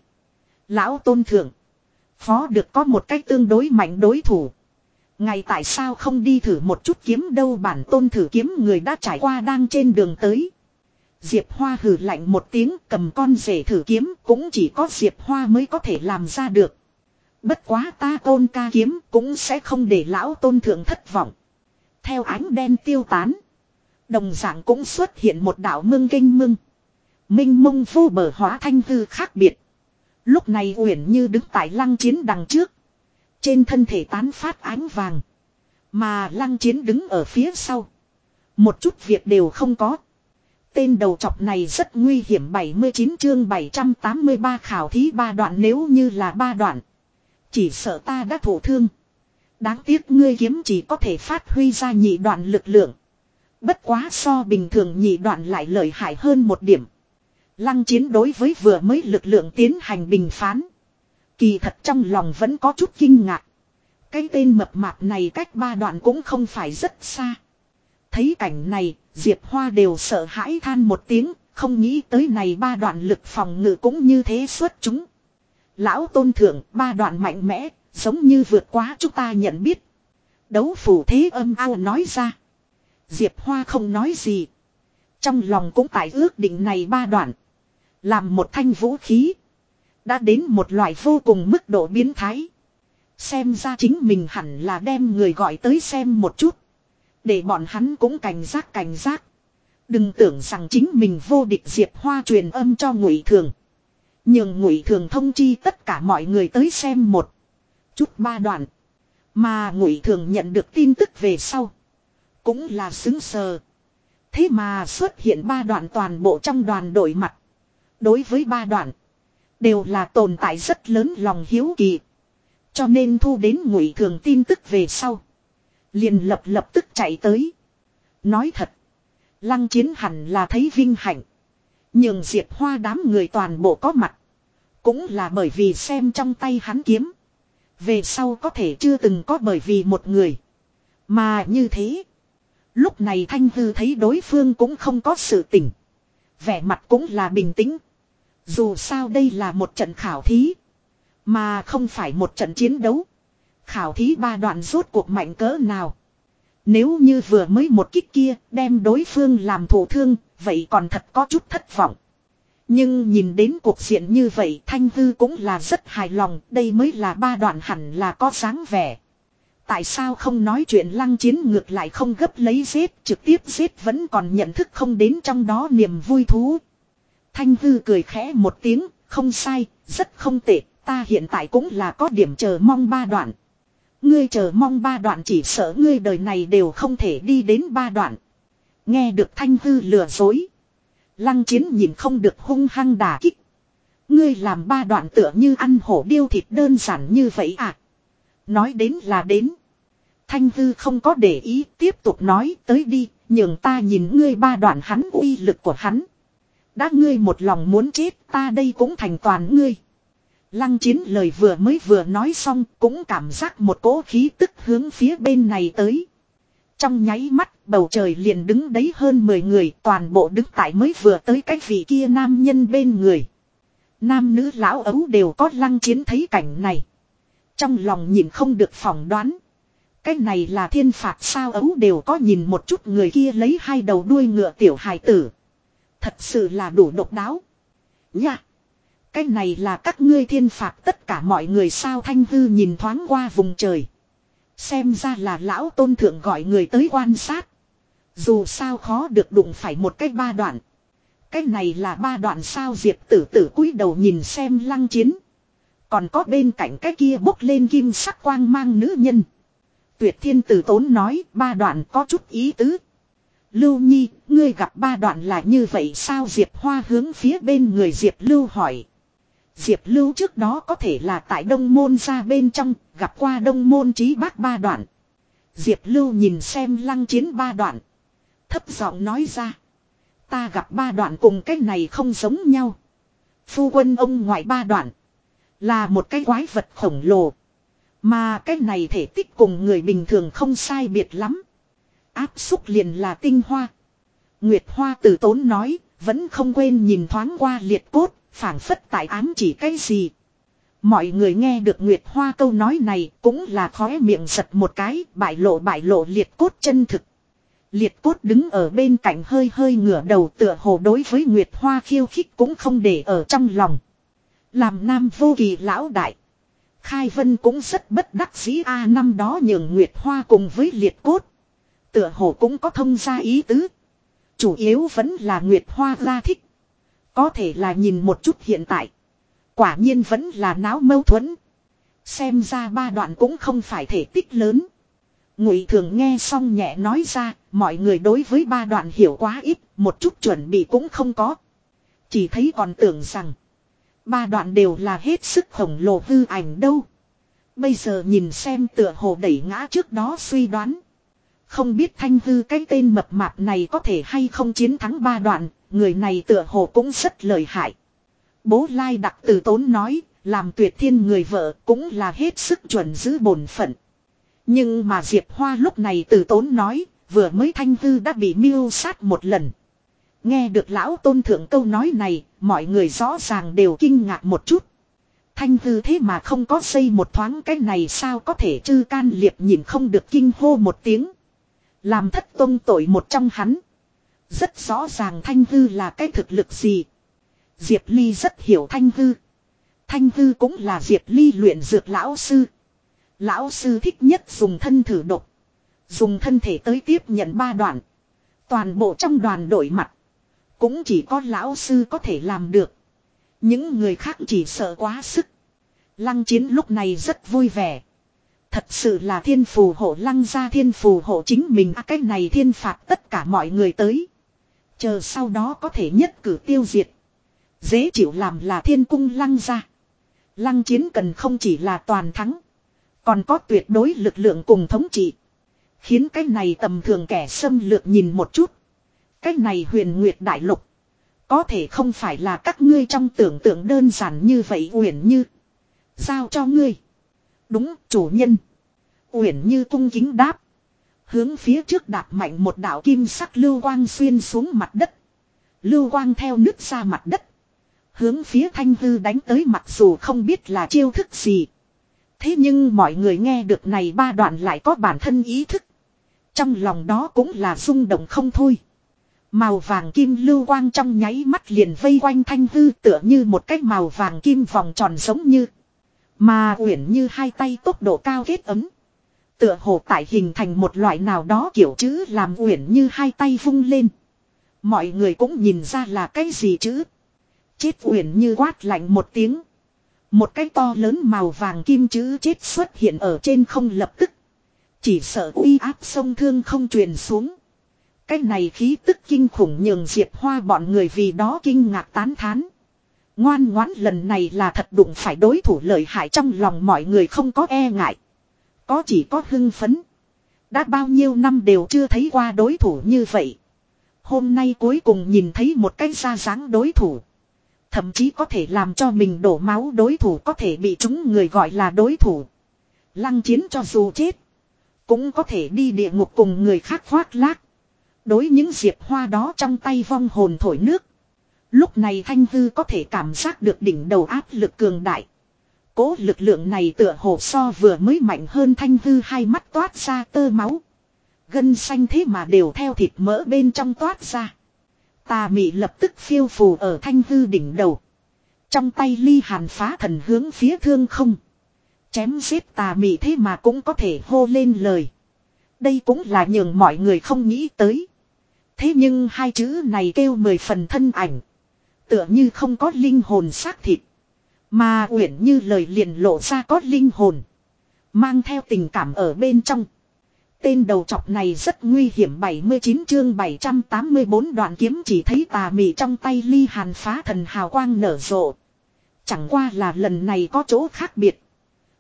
Lão tôn thượng. Phó được có một cách tương đối mạnh đối thủ. Ngày tại sao không đi thử một chút kiếm đâu bản tôn thử kiếm người đã trải qua đang trên đường tới. Diệp Hoa hừ lạnh một tiếng cầm con rể thử kiếm cũng chỉ có Diệp Hoa mới có thể làm ra được. Bất quá ta tôn ca kiếm cũng sẽ không để lão tôn thượng thất vọng. Theo ánh đen tiêu tán. Đồng dạng cũng xuất hiện một đạo mưng kinh mưng, Minh mông vô bờ hóa thanh hư khác biệt. Lúc này Uyển như đứng tại lăng chiến đằng trước. Trên thân thể tán phát ánh vàng. Mà lăng chiến đứng ở phía sau. Một chút việc đều không có. Tên đầu chọc này rất nguy hiểm 79 chương 783 khảo thí ba đoạn nếu như là ba đoạn. Chỉ sợ ta đã thổ thương. Đáng tiếc ngươi kiếm chỉ có thể phát huy ra nhị đoạn lực lượng. Bất quá so bình thường nhị đoạn lại lợi hại hơn một điểm. Lăng chiến đối với vừa mới lực lượng tiến hành bình phán. Kỳ thật trong lòng vẫn có chút kinh ngạc. Cái tên mập mạp này cách ba đoạn cũng không phải rất xa. Thấy cảnh này, Diệp Hoa đều sợ hãi than một tiếng, không nghĩ tới này ba đoạn lực phòng ngự cũng như thế xuất chúng. Lão tôn thượng ba đoạn mạnh mẽ, giống như vượt quá chúng ta nhận biết. Đấu phủ thế âm ao nói ra. Diệp Hoa không nói gì. Trong lòng cũng tại ước định này ba đoạn. Làm một thanh vũ khí. Đã đến một loại vô cùng mức độ biến thái. Xem ra chính mình hẳn là đem người gọi tới xem một chút. Để bọn hắn cũng cảnh giác cảnh giác. Đừng tưởng rằng chính mình vô địch diệp hoa truyền âm cho ngụy thường. Nhưng ngụy thường thông chi tất cả mọi người tới xem một chút ba đoạn. Mà ngụy thường nhận được tin tức về sau. Cũng là xứng sờ. Thế mà xuất hiện ba đoạn toàn bộ trong đoàn đội mặt. Đối với ba đoạn. Đều là tồn tại rất lớn lòng hiếu kỳ. Cho nên thu đến ngụy thường tin tức về sau. Liền lập lập tức chạy tới. Nói thật. Lăng chiến hẳn là thấy vinh hạnh. Nhưng diệp hoa đám người toàn bộ có mặt. Cũng là bởi vì xem trong tay hắn kiếm. Về sau có thể chưa từng có bởi vì một người. Mà như thế. Lúc này Thanh Hư thấy đối phương cũng không có sự tỉnh. Vẻ mặt cũng là bình tĩnh. Dù sao đây là một trận khảo thí. Mà không phải một trận chiến đấu. Khảo thí ba đoạn rốt cuộc mạnh cỡ nào. Nếu như vừa mới một kích kia đem đối phương làm thổ thương, vậy còn thật có chút thất vọng. Nhưng nhìn đến cuộc diện như vậy Thanh Hư cũng là rất hài lòng, đây mới là ba đoạn hẳn là có sáng vẻ. Tại sao không nói chuyện lăng chiến ngược lại không gấp lấy giết, trực tiếp giết vẫn còn nhận thức không đến trong đó niềm vui thú. Thanh Hư cười khẽ một tiếng, không sai, rất không tệ, ta hiện tại cũng là có điểm chờ mong ba đoạn. Ngươi chờ mong ba đoạn chỉ sợ ngươi đời này đều không thể đi đến ba đoạn. Nghe được Thanh Hư lừa dối. Lăng chiến nhìn không được hung hăng đả kích. Ngươi làm ba đoạn tựa như ăn hổ điêu thịt đơn giản như vậy à. Nói đến là đến. Thanh hư không có để ý tiếp tục nói tới đi, nhường ta nhìn ngươi ba đoạn hắn uy lực của hắn. Đã ngươi một lòng muốn chết ta đây cũng thành toàn ngươi. Lăng chiến lời vừa mới vừa nói xong cũng cảm giác một cỗ khí tức hướng phía bên này tới. Trong nháy mắt, bầu trời liền đứng đấy hơn 10 người, toàn bộ đứng tại mới vừa tới cái vị kia nam nhân bên người. Nam nữ lão ấu đều có lăng chiến thấy cảnh này. Trong lòng nhìn không được phỏng đoán. Cái này là thiên phạt sao ấu đều có nhìn một chút người kia lấy hai đầu đuôi ngựa tiểu hài tử. Thật sự là đủ độc đáo. Nha. Cái này là các ngươi thiên phạt tất cả mọi người sao thanh hư nhìn thoáng qua vùng trời. Xem ra là lão tôn thượng gọi người tới quan sát. Dù sao khó được đụng phải một cái ba đoạn. Cái này là ba đoạn sao diệp tử tử cúi đầu nhìn xem lăng chiến. Còn có bên cạnh cái kia bốc lên kim sắc quang mang nữ nhân. Tuyệt thiên tử tốn nói ba đoạn có chút ý tứ. Lưu Nhi, ngươi gặp ba đoạn là như vậy sao Diệp Hoa hướng phía bên người Diệp Lưu hỏi. Diệp Lưu trước đó có thể là tại Đông Môn ra bên trong, gặp qua Đông Môn trí bác ba đoạn. Diệp Lưu nhìn xem lăng chiến ba đoạn. Thấp giọng nói ra. Ta gặp ba đoạn cùng cái này không giống nhau. Phu quân ông ngoại ba đoạn. Là một cái quái vật khổng lồ. Mà cái này thể tích cùng người bình thường không sai biệt lắm. Áp xúc liền là tinh hoa. Nguyệt Hoa tử tốn nói, vẫn không quên nhìn thoáng qua liệt cốt, phảng phất tại ám chỉ cái gì. Mọi người nghe được Nguyệt Hoa câu nói này cũng là khóe miệng giật một cái, bại lộ bại lộ liệt cốt chân thực. Liệt cốt đứng ở bên cạnh hơi hơi ngửa đầu tựa hồ đối với Nguyệt Hoa khiêu khích cũng không để ở trong lòng. Làm nam vô kỳ lão đại. Khai Vân cũng rất bất đắc dĩ a năm đó nhường Nguyệt Hoa cùng với liệt cốt. Tựa hồ cũng có thông gia ý tứ. Chủ yếu vẫn là Nguyệt Hoa ra thích. Có thể là nhìn một chút hiện tại. Quả nhiên vẫn là náo mâu thuẫn. Xem ra ba đoạn cũng không phải thể tích lớn. Ngụy thường nghe xong nhẹ nói ra, mọi người đối với ba đoạn hiểu quá ít, một chút chuẩn bị cũng không có. Chỉ thấy còn tưởng rằng, ba đoạn đều là hết sức khổng lồ hư ảnh đâu. Bây giờ nhìn xem tựa hồ đẩy ngã trước đó suy đoán. Không biết thanh hư cái tên mập mạp này có thể hay không chiến thắng ba đoạn, người này tựa hồ cũng rất lợi hại. Bố Lai đặc từ tốn nói, làm tuyệt thiên người vợ cũng là hết sức chuẩn giữ bổn phận. Nhưng mà Diệp Hoa lúc này từ tốn nói, vừa mới thanh hư đã bị miêu sát một lần. Nghe được lão tôn thượng câu nói này, mọi người rõ ràng đều kinh ngạc một chút. Thanh hư thế mà không có xây một thoáng cái này sao có thể chư can liệp nhìn không được kinh hô một tiếng. Làm thất tôn tội một trong hắn. Rất rõ ràng thanh hư là cái thực lực gì. Diệp Ly rất hiểu thanh hư. Thanh hư cũng là Diệp Ly luyện dược lão sư. Lão sư thích nhất dùng thân thử độc. Dùng thân thể tới tiếp nhận ba đoạn. Toàn bộ trong đoàn đội mặt. Cũng chỉ có lão sư có thể làm được. Những người khác chỉ sợ quá sức. Lăng chiến lúc này rất vui vẻ. Thật sự là thiên phù hộ lăng ra thiên phù hộ chính mình à, cái này thiên phạt tất cả mọi người tới. Chờ sau đó có thể nhất cử tiêu diệt. Dễ chịu làm là thiên cung lăng ra. Lăng chiến cần không chỉ là toàn thắng. Còn có tuyệt đối lực lượng cùng thống trị. Khiến cái này tầm thường kẻ xâm lược nhìn một chút. Cái này huyền nguyệt đại lục. Có thể không phải là các ngươi trong tưởng tượng đơn giản như vậy uyển như. Giao cho ngươi. Đúng, chủ nhân. Uyển như cung kính đáp. Hướng phía trước đạp mạnh một đạo kim sắc lưu quang xuyên xuống mặt đất. Lưu quang theo nước ra mặt đất. Hướng phía thanh hư đánh tới mặc dù không biết là chiêu thức gì. Thế nhưng mọi người nghe được này ba đoạn lại có bản thân ý thức. Trong lòng đó cũng là rung động không thôi. Màu vàng kim lưu quang trong nháy mắt liền vây quanh thanh hư tựa như một cái màu vàng kim vòng tròn giống như. Mà uyển như hai tay tốc độ cao kết ấm. Tựa hồ tại hình thành một loại nào đó kiểu chữ làm uyển như hai tay vung lên. Mọi người cũng nhìn ra là cái gì chứ. Chết uyển như quát lạnh một tiếng. Một cái to lớn màu vàng kim chữ chết xuất hiện ở trên không lập tức. Chỉ sợ uy áp sông thương không truyền xuống. Cái này khí tức kinh khủng nhường Diệp Hoa bọn người vì đó kinh ngạc tán thán. Ngoan ngoãn lần này là thật đụng phải đối thủ lợi hại trong lòng mọi người không có e ngại. Có chỉ có hưng phấn. Đã bao nhiêu năm đều chưa thấy qua đối thủ như vậy. Hôm nay cuối cùng nhìn thấy một cái ra dáng đối thủ. Thậm chí có thể làm cho mình đổ máu đối thủ có thể bị chúng người gọi là đối thủ. Lăng chiến cho dù chết. Cũng có thể đi địa ngục cùng người khác khoác lác. Đối những diệp hoa đó trong tay vong hồn thổi nước. Lúc này Thanh Hư có thể cảm giác được đỉnh đầu áp lực cường đại. Cố lực lượng này tựa hồ so vừa mới mạnh hơn Thanh Hư, hai mắt toát ra tơ máu. Gân xanh thế mà đều theo thịt mỡ bên trong toát ra. Tà mị lập tức phiêu phù ở Thanh Hư đỉnh đầu. Trong tay ly hàn phá thần hướng phía thương không. Chém giết tà mị thế mà cũng có thể hô lên lời. Đây cũng là nhường mọi người không nghĩ tới. Thế nhưng hai chữ này kêu mười phần thân ảnh. Tựa như không có linh hồn xác thịt. Mà uyển như lời liền lộ ra có linh hồn. Mang theo tình cảm ở bên trong. Tên đầu chọc này rất nguy hiểm 79 chương 784 đoạn kiếm chỉ thấy tà mị trong tay ly hàn phá thần hào quang nở rộ. Chẳng qua là lần này có chỗ khác biệt.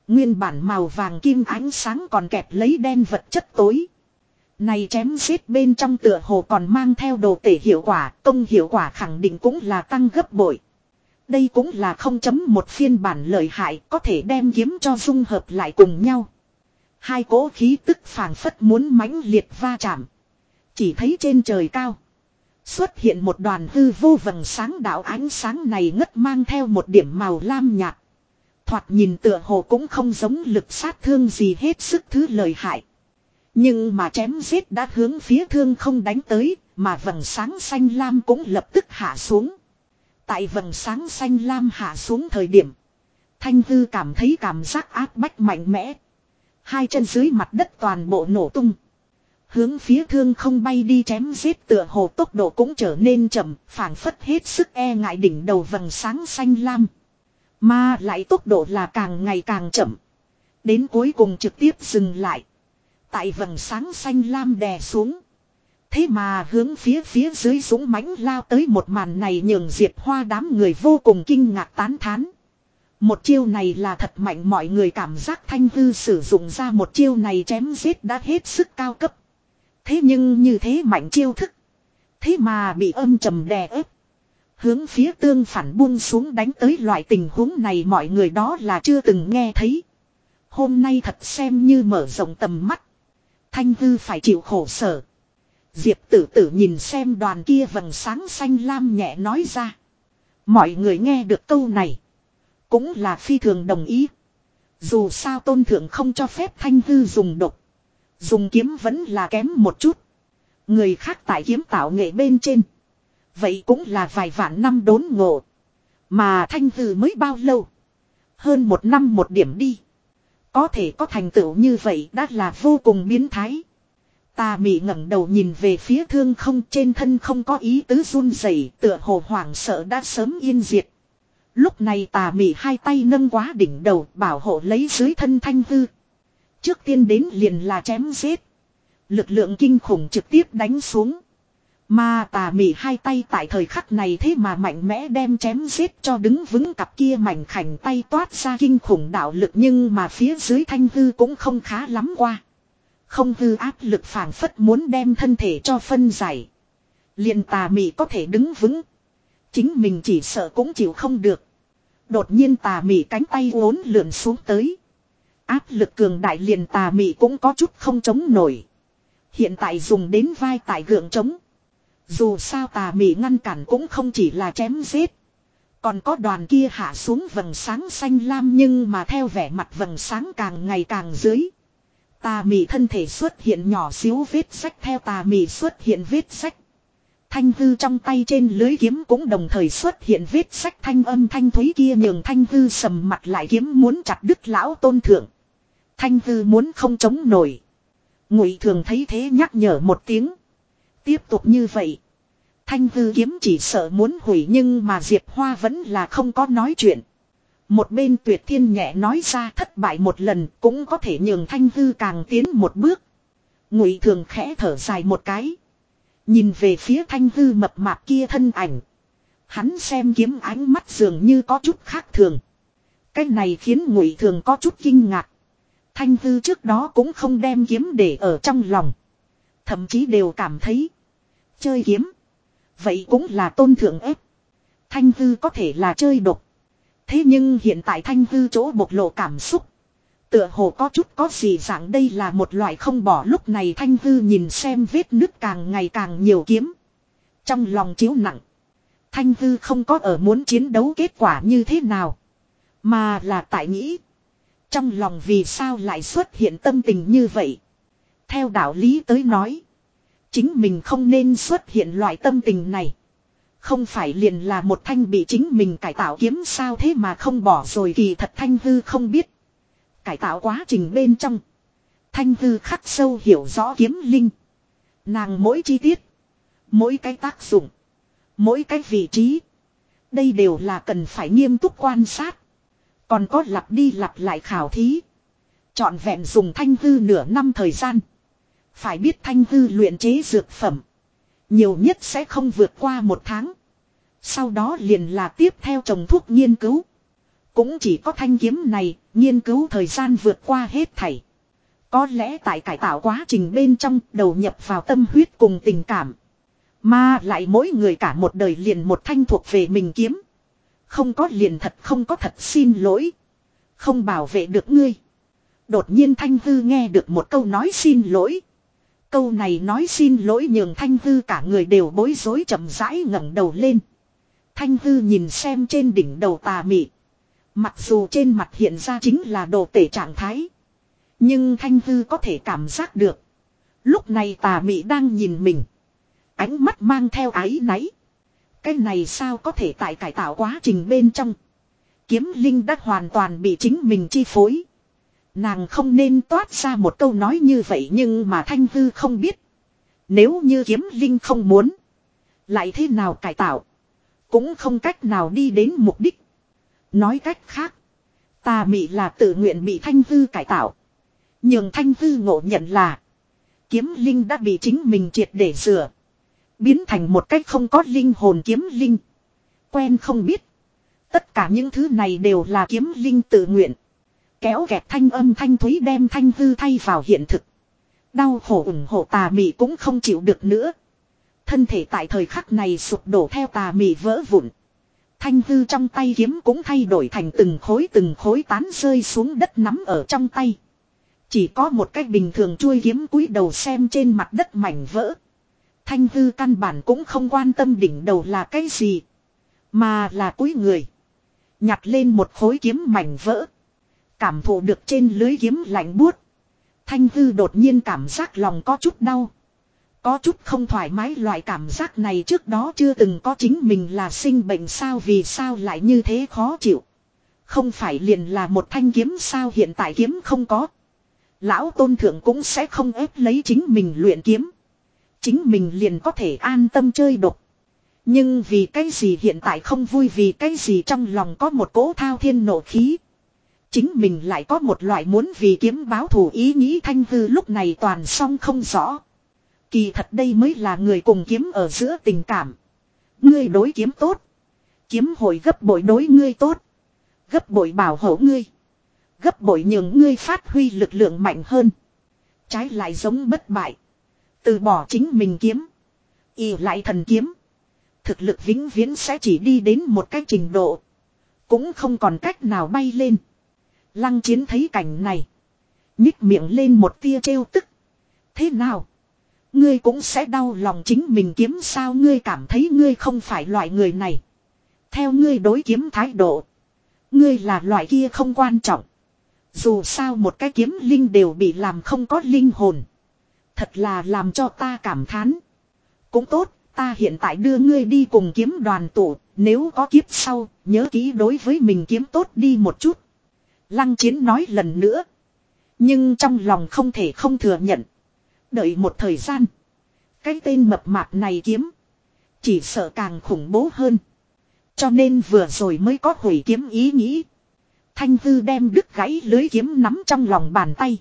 Nguyên bản màu vàng kim ánh sáng còn kẹp lấy đen vật chất tối. Này chém giết bên trong tựa hồ còn mang theo đồ tể hiệu quả, công hiệu quả khẳng định cũng là tăng gấp bội. Đây cũng là không chấm một phiên bản lợi hại có thể đem kiếm cho dung hợp lại cùng nhau. Hai cỗ khí tức phảng phất muốn mãnh liệt va chạm. Chỉ thấy trên trời cao. Xuất hiện một đoàn hư vô vầng sáng đạo ánh sáng này ngất mang theo một điểm màu lam nhạt. Thoạt nhìn tựa hồ cũng không giống lực sát thương gì hết sức thứ lợi hại. Nhưng mà chém giết đã hướng phía thương không đánh tới, mà vầng sáng xanh lam cũng lập tức hạ xuống. Tại vầng sáng xanh lam hạ xuống thời điểm, Thanh Hư cảm thấy cảm giác áp bách mạnh mẽ. Hai chân dưới mặt đất toàn bộ nổ tung. Hướng phía thương không bay đi chém giết tựa hồ tốc độ cũng trở nên chậm, phảng phất hết sức e ngại đỉnh đầu vầng sáng xanh lam. Mà lại tốc độ là càng ngày càng chậm. Đến cuối cùng trực tiếp dừng lại. Tại vầng sáng xanh lam đè xuống. Thế mà hướng phía phía dưới súng mãnh lao tới một màn này nhường Diệp Hoa đám người vô cùng kinh ngạc tán thán. Một chiêu này là thật mạnh, mọi người cảm giác thanh hư sử dụng ra một chiêu này chém giết đã hết sức cao cấp. Thế nhưng như thế mạnh chiêu thức. Thế mà bị âm trầm đè ép. Hướng phía tương phản buông xuống đánh tới loại tình huống này mọi người đó là chưa từng nghe thấy. Hôm nay thật xem như mở rộng tầm mắt. Thanh hư phải chịu khổ sở. Diệp tử tử nhìn xem đoàn kia vầng sáng xanh lam nhẹ nói ra. Mọi người nghe được câu này. Cũng là phi thường đồng ý. Dù sao tôn thượng không cho phép thanh hư dùng độc. Dùng kiếm vẫn là kém một chút. Người khác tại kiếm tạo nghệ bên trên. Vậy cũng là vài vạn năm đốn ngộ. Mà thanh hư mới bao lâu. Hơn một năm một điểm đi. Có thể có thành tựu như vậy đã là vô cùng biến thái. Tà mị ngẩng đầu nhìn về phía thương không, trên thân không có ý tứ run rẩy, tựa hồ hoảng sợ đã sớm yên diệt. Lúc này tà mị hai tay nâng quá đỉnh đầu, bảo hộ lấy dưới thân thanh hư. Trước tiên đến liền là chém giết. Lực lượng kinh khủng trực tiếp đánh xuống. Mà tà mị hai tay tại thời khắc này thế mà mạnh mẽ đem chém giết cho đứng vững cặp kia mảnh khảnh tay toát ra kinh khủng đạo lực nhưng mà phía dưới thanh hư cũng không khá lắm qua. Không hư áp lực phản phất muốn đem thân thể cho phân giải. liền tà mị có thể đứng vững. Chính mình chỉ sợ cũng chịu không được. Đột nhiên tà mị cánh tay uốn lượn xuống tới. Áp lực cường đại liền tà mị cũng có chút không chống nổi. Hiện tại dùng đến vai tại gượng chống. Dù sao tà mị ngăn cản cũng không chỉ là chém giết. Còn có đoàn kia hạ xuống vầng sáng xanh lam nhưng mà theo vẻ mặt vầng sáng càng ngày càng dưới. Tà mị thân thể xuất hiện nhỏ xíu vết sách theo tà mị xuất hiện vết sách. Thanh hư trong tay trên lưới kiếm cũng đồng thời xuất hiện vết sách thanh âm thanh thúy kia nhường thanh hư sầm mặt lại kiếm muốn chặt đứt lão tôn thượng. Thanh hư muốn không chống nổi. Ngụy thường thấy thế nhắc nhở một tiếng. Tiếp tục như vậy. Thanh hư kiếm chỉ sợ muốn hủy nhưng mà Diệp Hoa vẫn là không có nói chuyện. Một bên tuyệt thiên nhẹ nói ra thất bại một lần cũng có thể nhường thanh hư càng tiến một bước. Ngụy thường khẽ thở dài một cái. Nhìn về phía thanh hư mập mạp kia thân ảnh. Hắn xem kiếm ánh mắt dường như có chút khác thường. Cái này khiến ngụy thường có chút kinh ngạc. Thanh hư trước đó cũng không đem kiếm để ở trong lòng. Thậm chí đều cảm thấy. Chơi kiếm. Vậy cũng là tôn thượng ép. Thanh hư có thể là chơi độc. Thế nhưng hiện tại thanh hư chỗ bộc lộ cảm xúc. Tựa hồ có chút có gì dạng đây là một loại không bỏ lúc này thanh hư nhìn xem vết nứt càng ngày càng nhiều kiếm. Trong lòng chiếu nặng. Thanh hư không có ở muốn chiến đấu kết quả như thế nào. Mà là tại nghĩ. Trong lòng vì sao lại xuất hiện tâm tình như vậy. Theo đạo lý tới nói. Chính mình không nên xuất hiện loại tâm tình này. Không phải liền là một thanh bị chính mình cải tạo kiếm sao thế mà không bỏ rồi kỳ thật thanh hư không biết. Cải tạo quá trình bên trong. Thanh hư khắc sâu hiểu rõ kiếm linh. Nàng mỗi chi tiết. Mỗi cái tác dụng. Mỗi cái vị trí. Đây đều là cần phải nghiêm túc quan sát. Còn có lặp đi lặp lại khảo thí. Chọn vẹn dùng thanh hư nửa năm thời gian. Phải biết thanh hư luyện chế dược phẩm. Nhiều nhất sẽ không vượt qua một tháng. Sau đó liền là tiếp theo trồng thuốc nghiên cứu. Cũng chỉ có thanh kiếm này, nghiên cứu thời gian vượt qua hết thảy. Có lẽ tại cải tạo quá trình bên trong đầu nhập vào tâm huyết cùng tình cảm. Mà lại mỗi người cả một đời liền một thanh thuộc về mình kiếm. Không có liền thật không có thật xin lỗi. Không bảo vệ được ngươi. Đột nhiên Thanh Hư nghe được một câu nói xin lỗi. Câu này nói xin lỗi nhường Thanh Hư cả người đều bối rối chậm rãi ngẩng đầu lên. Thanh Hư nhìn xem trên đỉnh đầu tà mị. Mặc dù trên mặt hiện ra chính là đồ tể trạng thái. Nhưng Thanh Hư có thể cảm giác được. Lúc này tà mị đang nhìn mình. Ánh mắt mang theo ái náy. Cái này sao có thể tại cải tạo quá trình bên trong. Kiếm Linh đã hoàn toàn bị chính mình chi phối. Nàng không nên toát ra một câu nói như vậy nhưng mà Thanh Hư không biết. Nếu như kiếm Linh không muốn. Lại thế nào cải tạo. Cũng không cách nào đi đến mục đích. Nói cách khác. Tà mị là tự nguyện bị Thanh Hư cải tạo. Nhưng Thanh Hư ngộ nhận là. Kiếm Linh đã bị chính mình triệt để rửa. Biến thành một cách không có linh hồn kiếm linh. Quen không biết. Tất cả những thứ này đều là kiếm linh tự nguyện. Kéo kẹt thanh âm thanh thúy đem thanh hư thay vào hiện thực. Đau khổ ủng hộ tà mị cũng không chịu được nữa. Thân thể tại thời khắc này sụp đổ theo tà mị vỡ vụn. Thanh hư trong tay kiếm cũng thay đổi thành từng khối từng khối tán rơi xuống đất nắm ở trong tay. Chỉ có một cách bình thường chui kiếm cúi đầu xem trên mặt đất mảnh vỡ. Thanh hư căn bản cũng không quan tâm đỉnh đầu là cái gì. Mà là cúi người. Nhặt lên một khối kiếm mảnh vỡ. Cảm thụ được trên lưới kiếm lạnh buốt. Thanh hư đột nhiên cảm giác lòng có chút đau. Có chút không thoải mái loại cảm giác này trước đó chưa từng có chính mình là sinh bệnh sao vì sao lại như thế khó chịu. Không phải liền là một thanh kiếm sao hiện tại kiếm không có. Lão tôn thượng cũng sẽ không ép lấy chính mình luyện kiếm. Chính mình liền có thể an tâm chơi độc. Nhưng vì cái gì hiện tại không vui vì cái gì trong lòng có một cỗ thao thiên nộ khí. Chính mình lại có một loại muốn vì kiếm báo thù ý nghĩ thanh hư lúc này toàn song không rõ. Kỳ thật đây mới là người cùng kiếm ở giữa tình cảm. Ngươi đối kiếm tốt. Kiếm hồi gấp bội đối ngươi tốt. Gấp bội bảo hộ ngươi. Gấp bội nhường ngươi phát huy lực lượng mạnh hơn. Trái lại giống bất bại. Từ bỏ chính mình kiếm. Y lại thần kiếm. Thực lực vĩnh viễn sẽ chỉ đi đến một cái trình độ. Cũng không còn cách nào bay lên. Lăng chiến thấy cảnh này. Nhích miệng lên một tia trêu tức. Thế nào? Ngươi cũng sẽ đau lòng chính mình kiếm sao ngươi cảm thấy ngươi không phải loại người này. Theo ngươi đối kiếm thái độ. Ngươi là loại kia không quan trọng. Dù sao một cái kiếm linh đều bị làm không có linh hồn. Thật là làm cho ta cảm thán. Cũng tốt, ta hiện tại đưa ngươi đi cùng kiếm đoàn tụ, nếu có kiếp sau, nhớ kỹ đối với mình kiếm tốt đi một chút. Lăng chiến nói lần nữa. Nhưng trong lòng không thể không thừa nhận. Đợi một thời gian. Cái tên mập mạp này kiếm. Chỉ sợ càng khủng bố hơn. Cho nên vừa rồi mới có hủy kiếm ý nghĩ. Thanh Tư đem đứt gãy lưới kiếm nắm trong lòng bàn tay.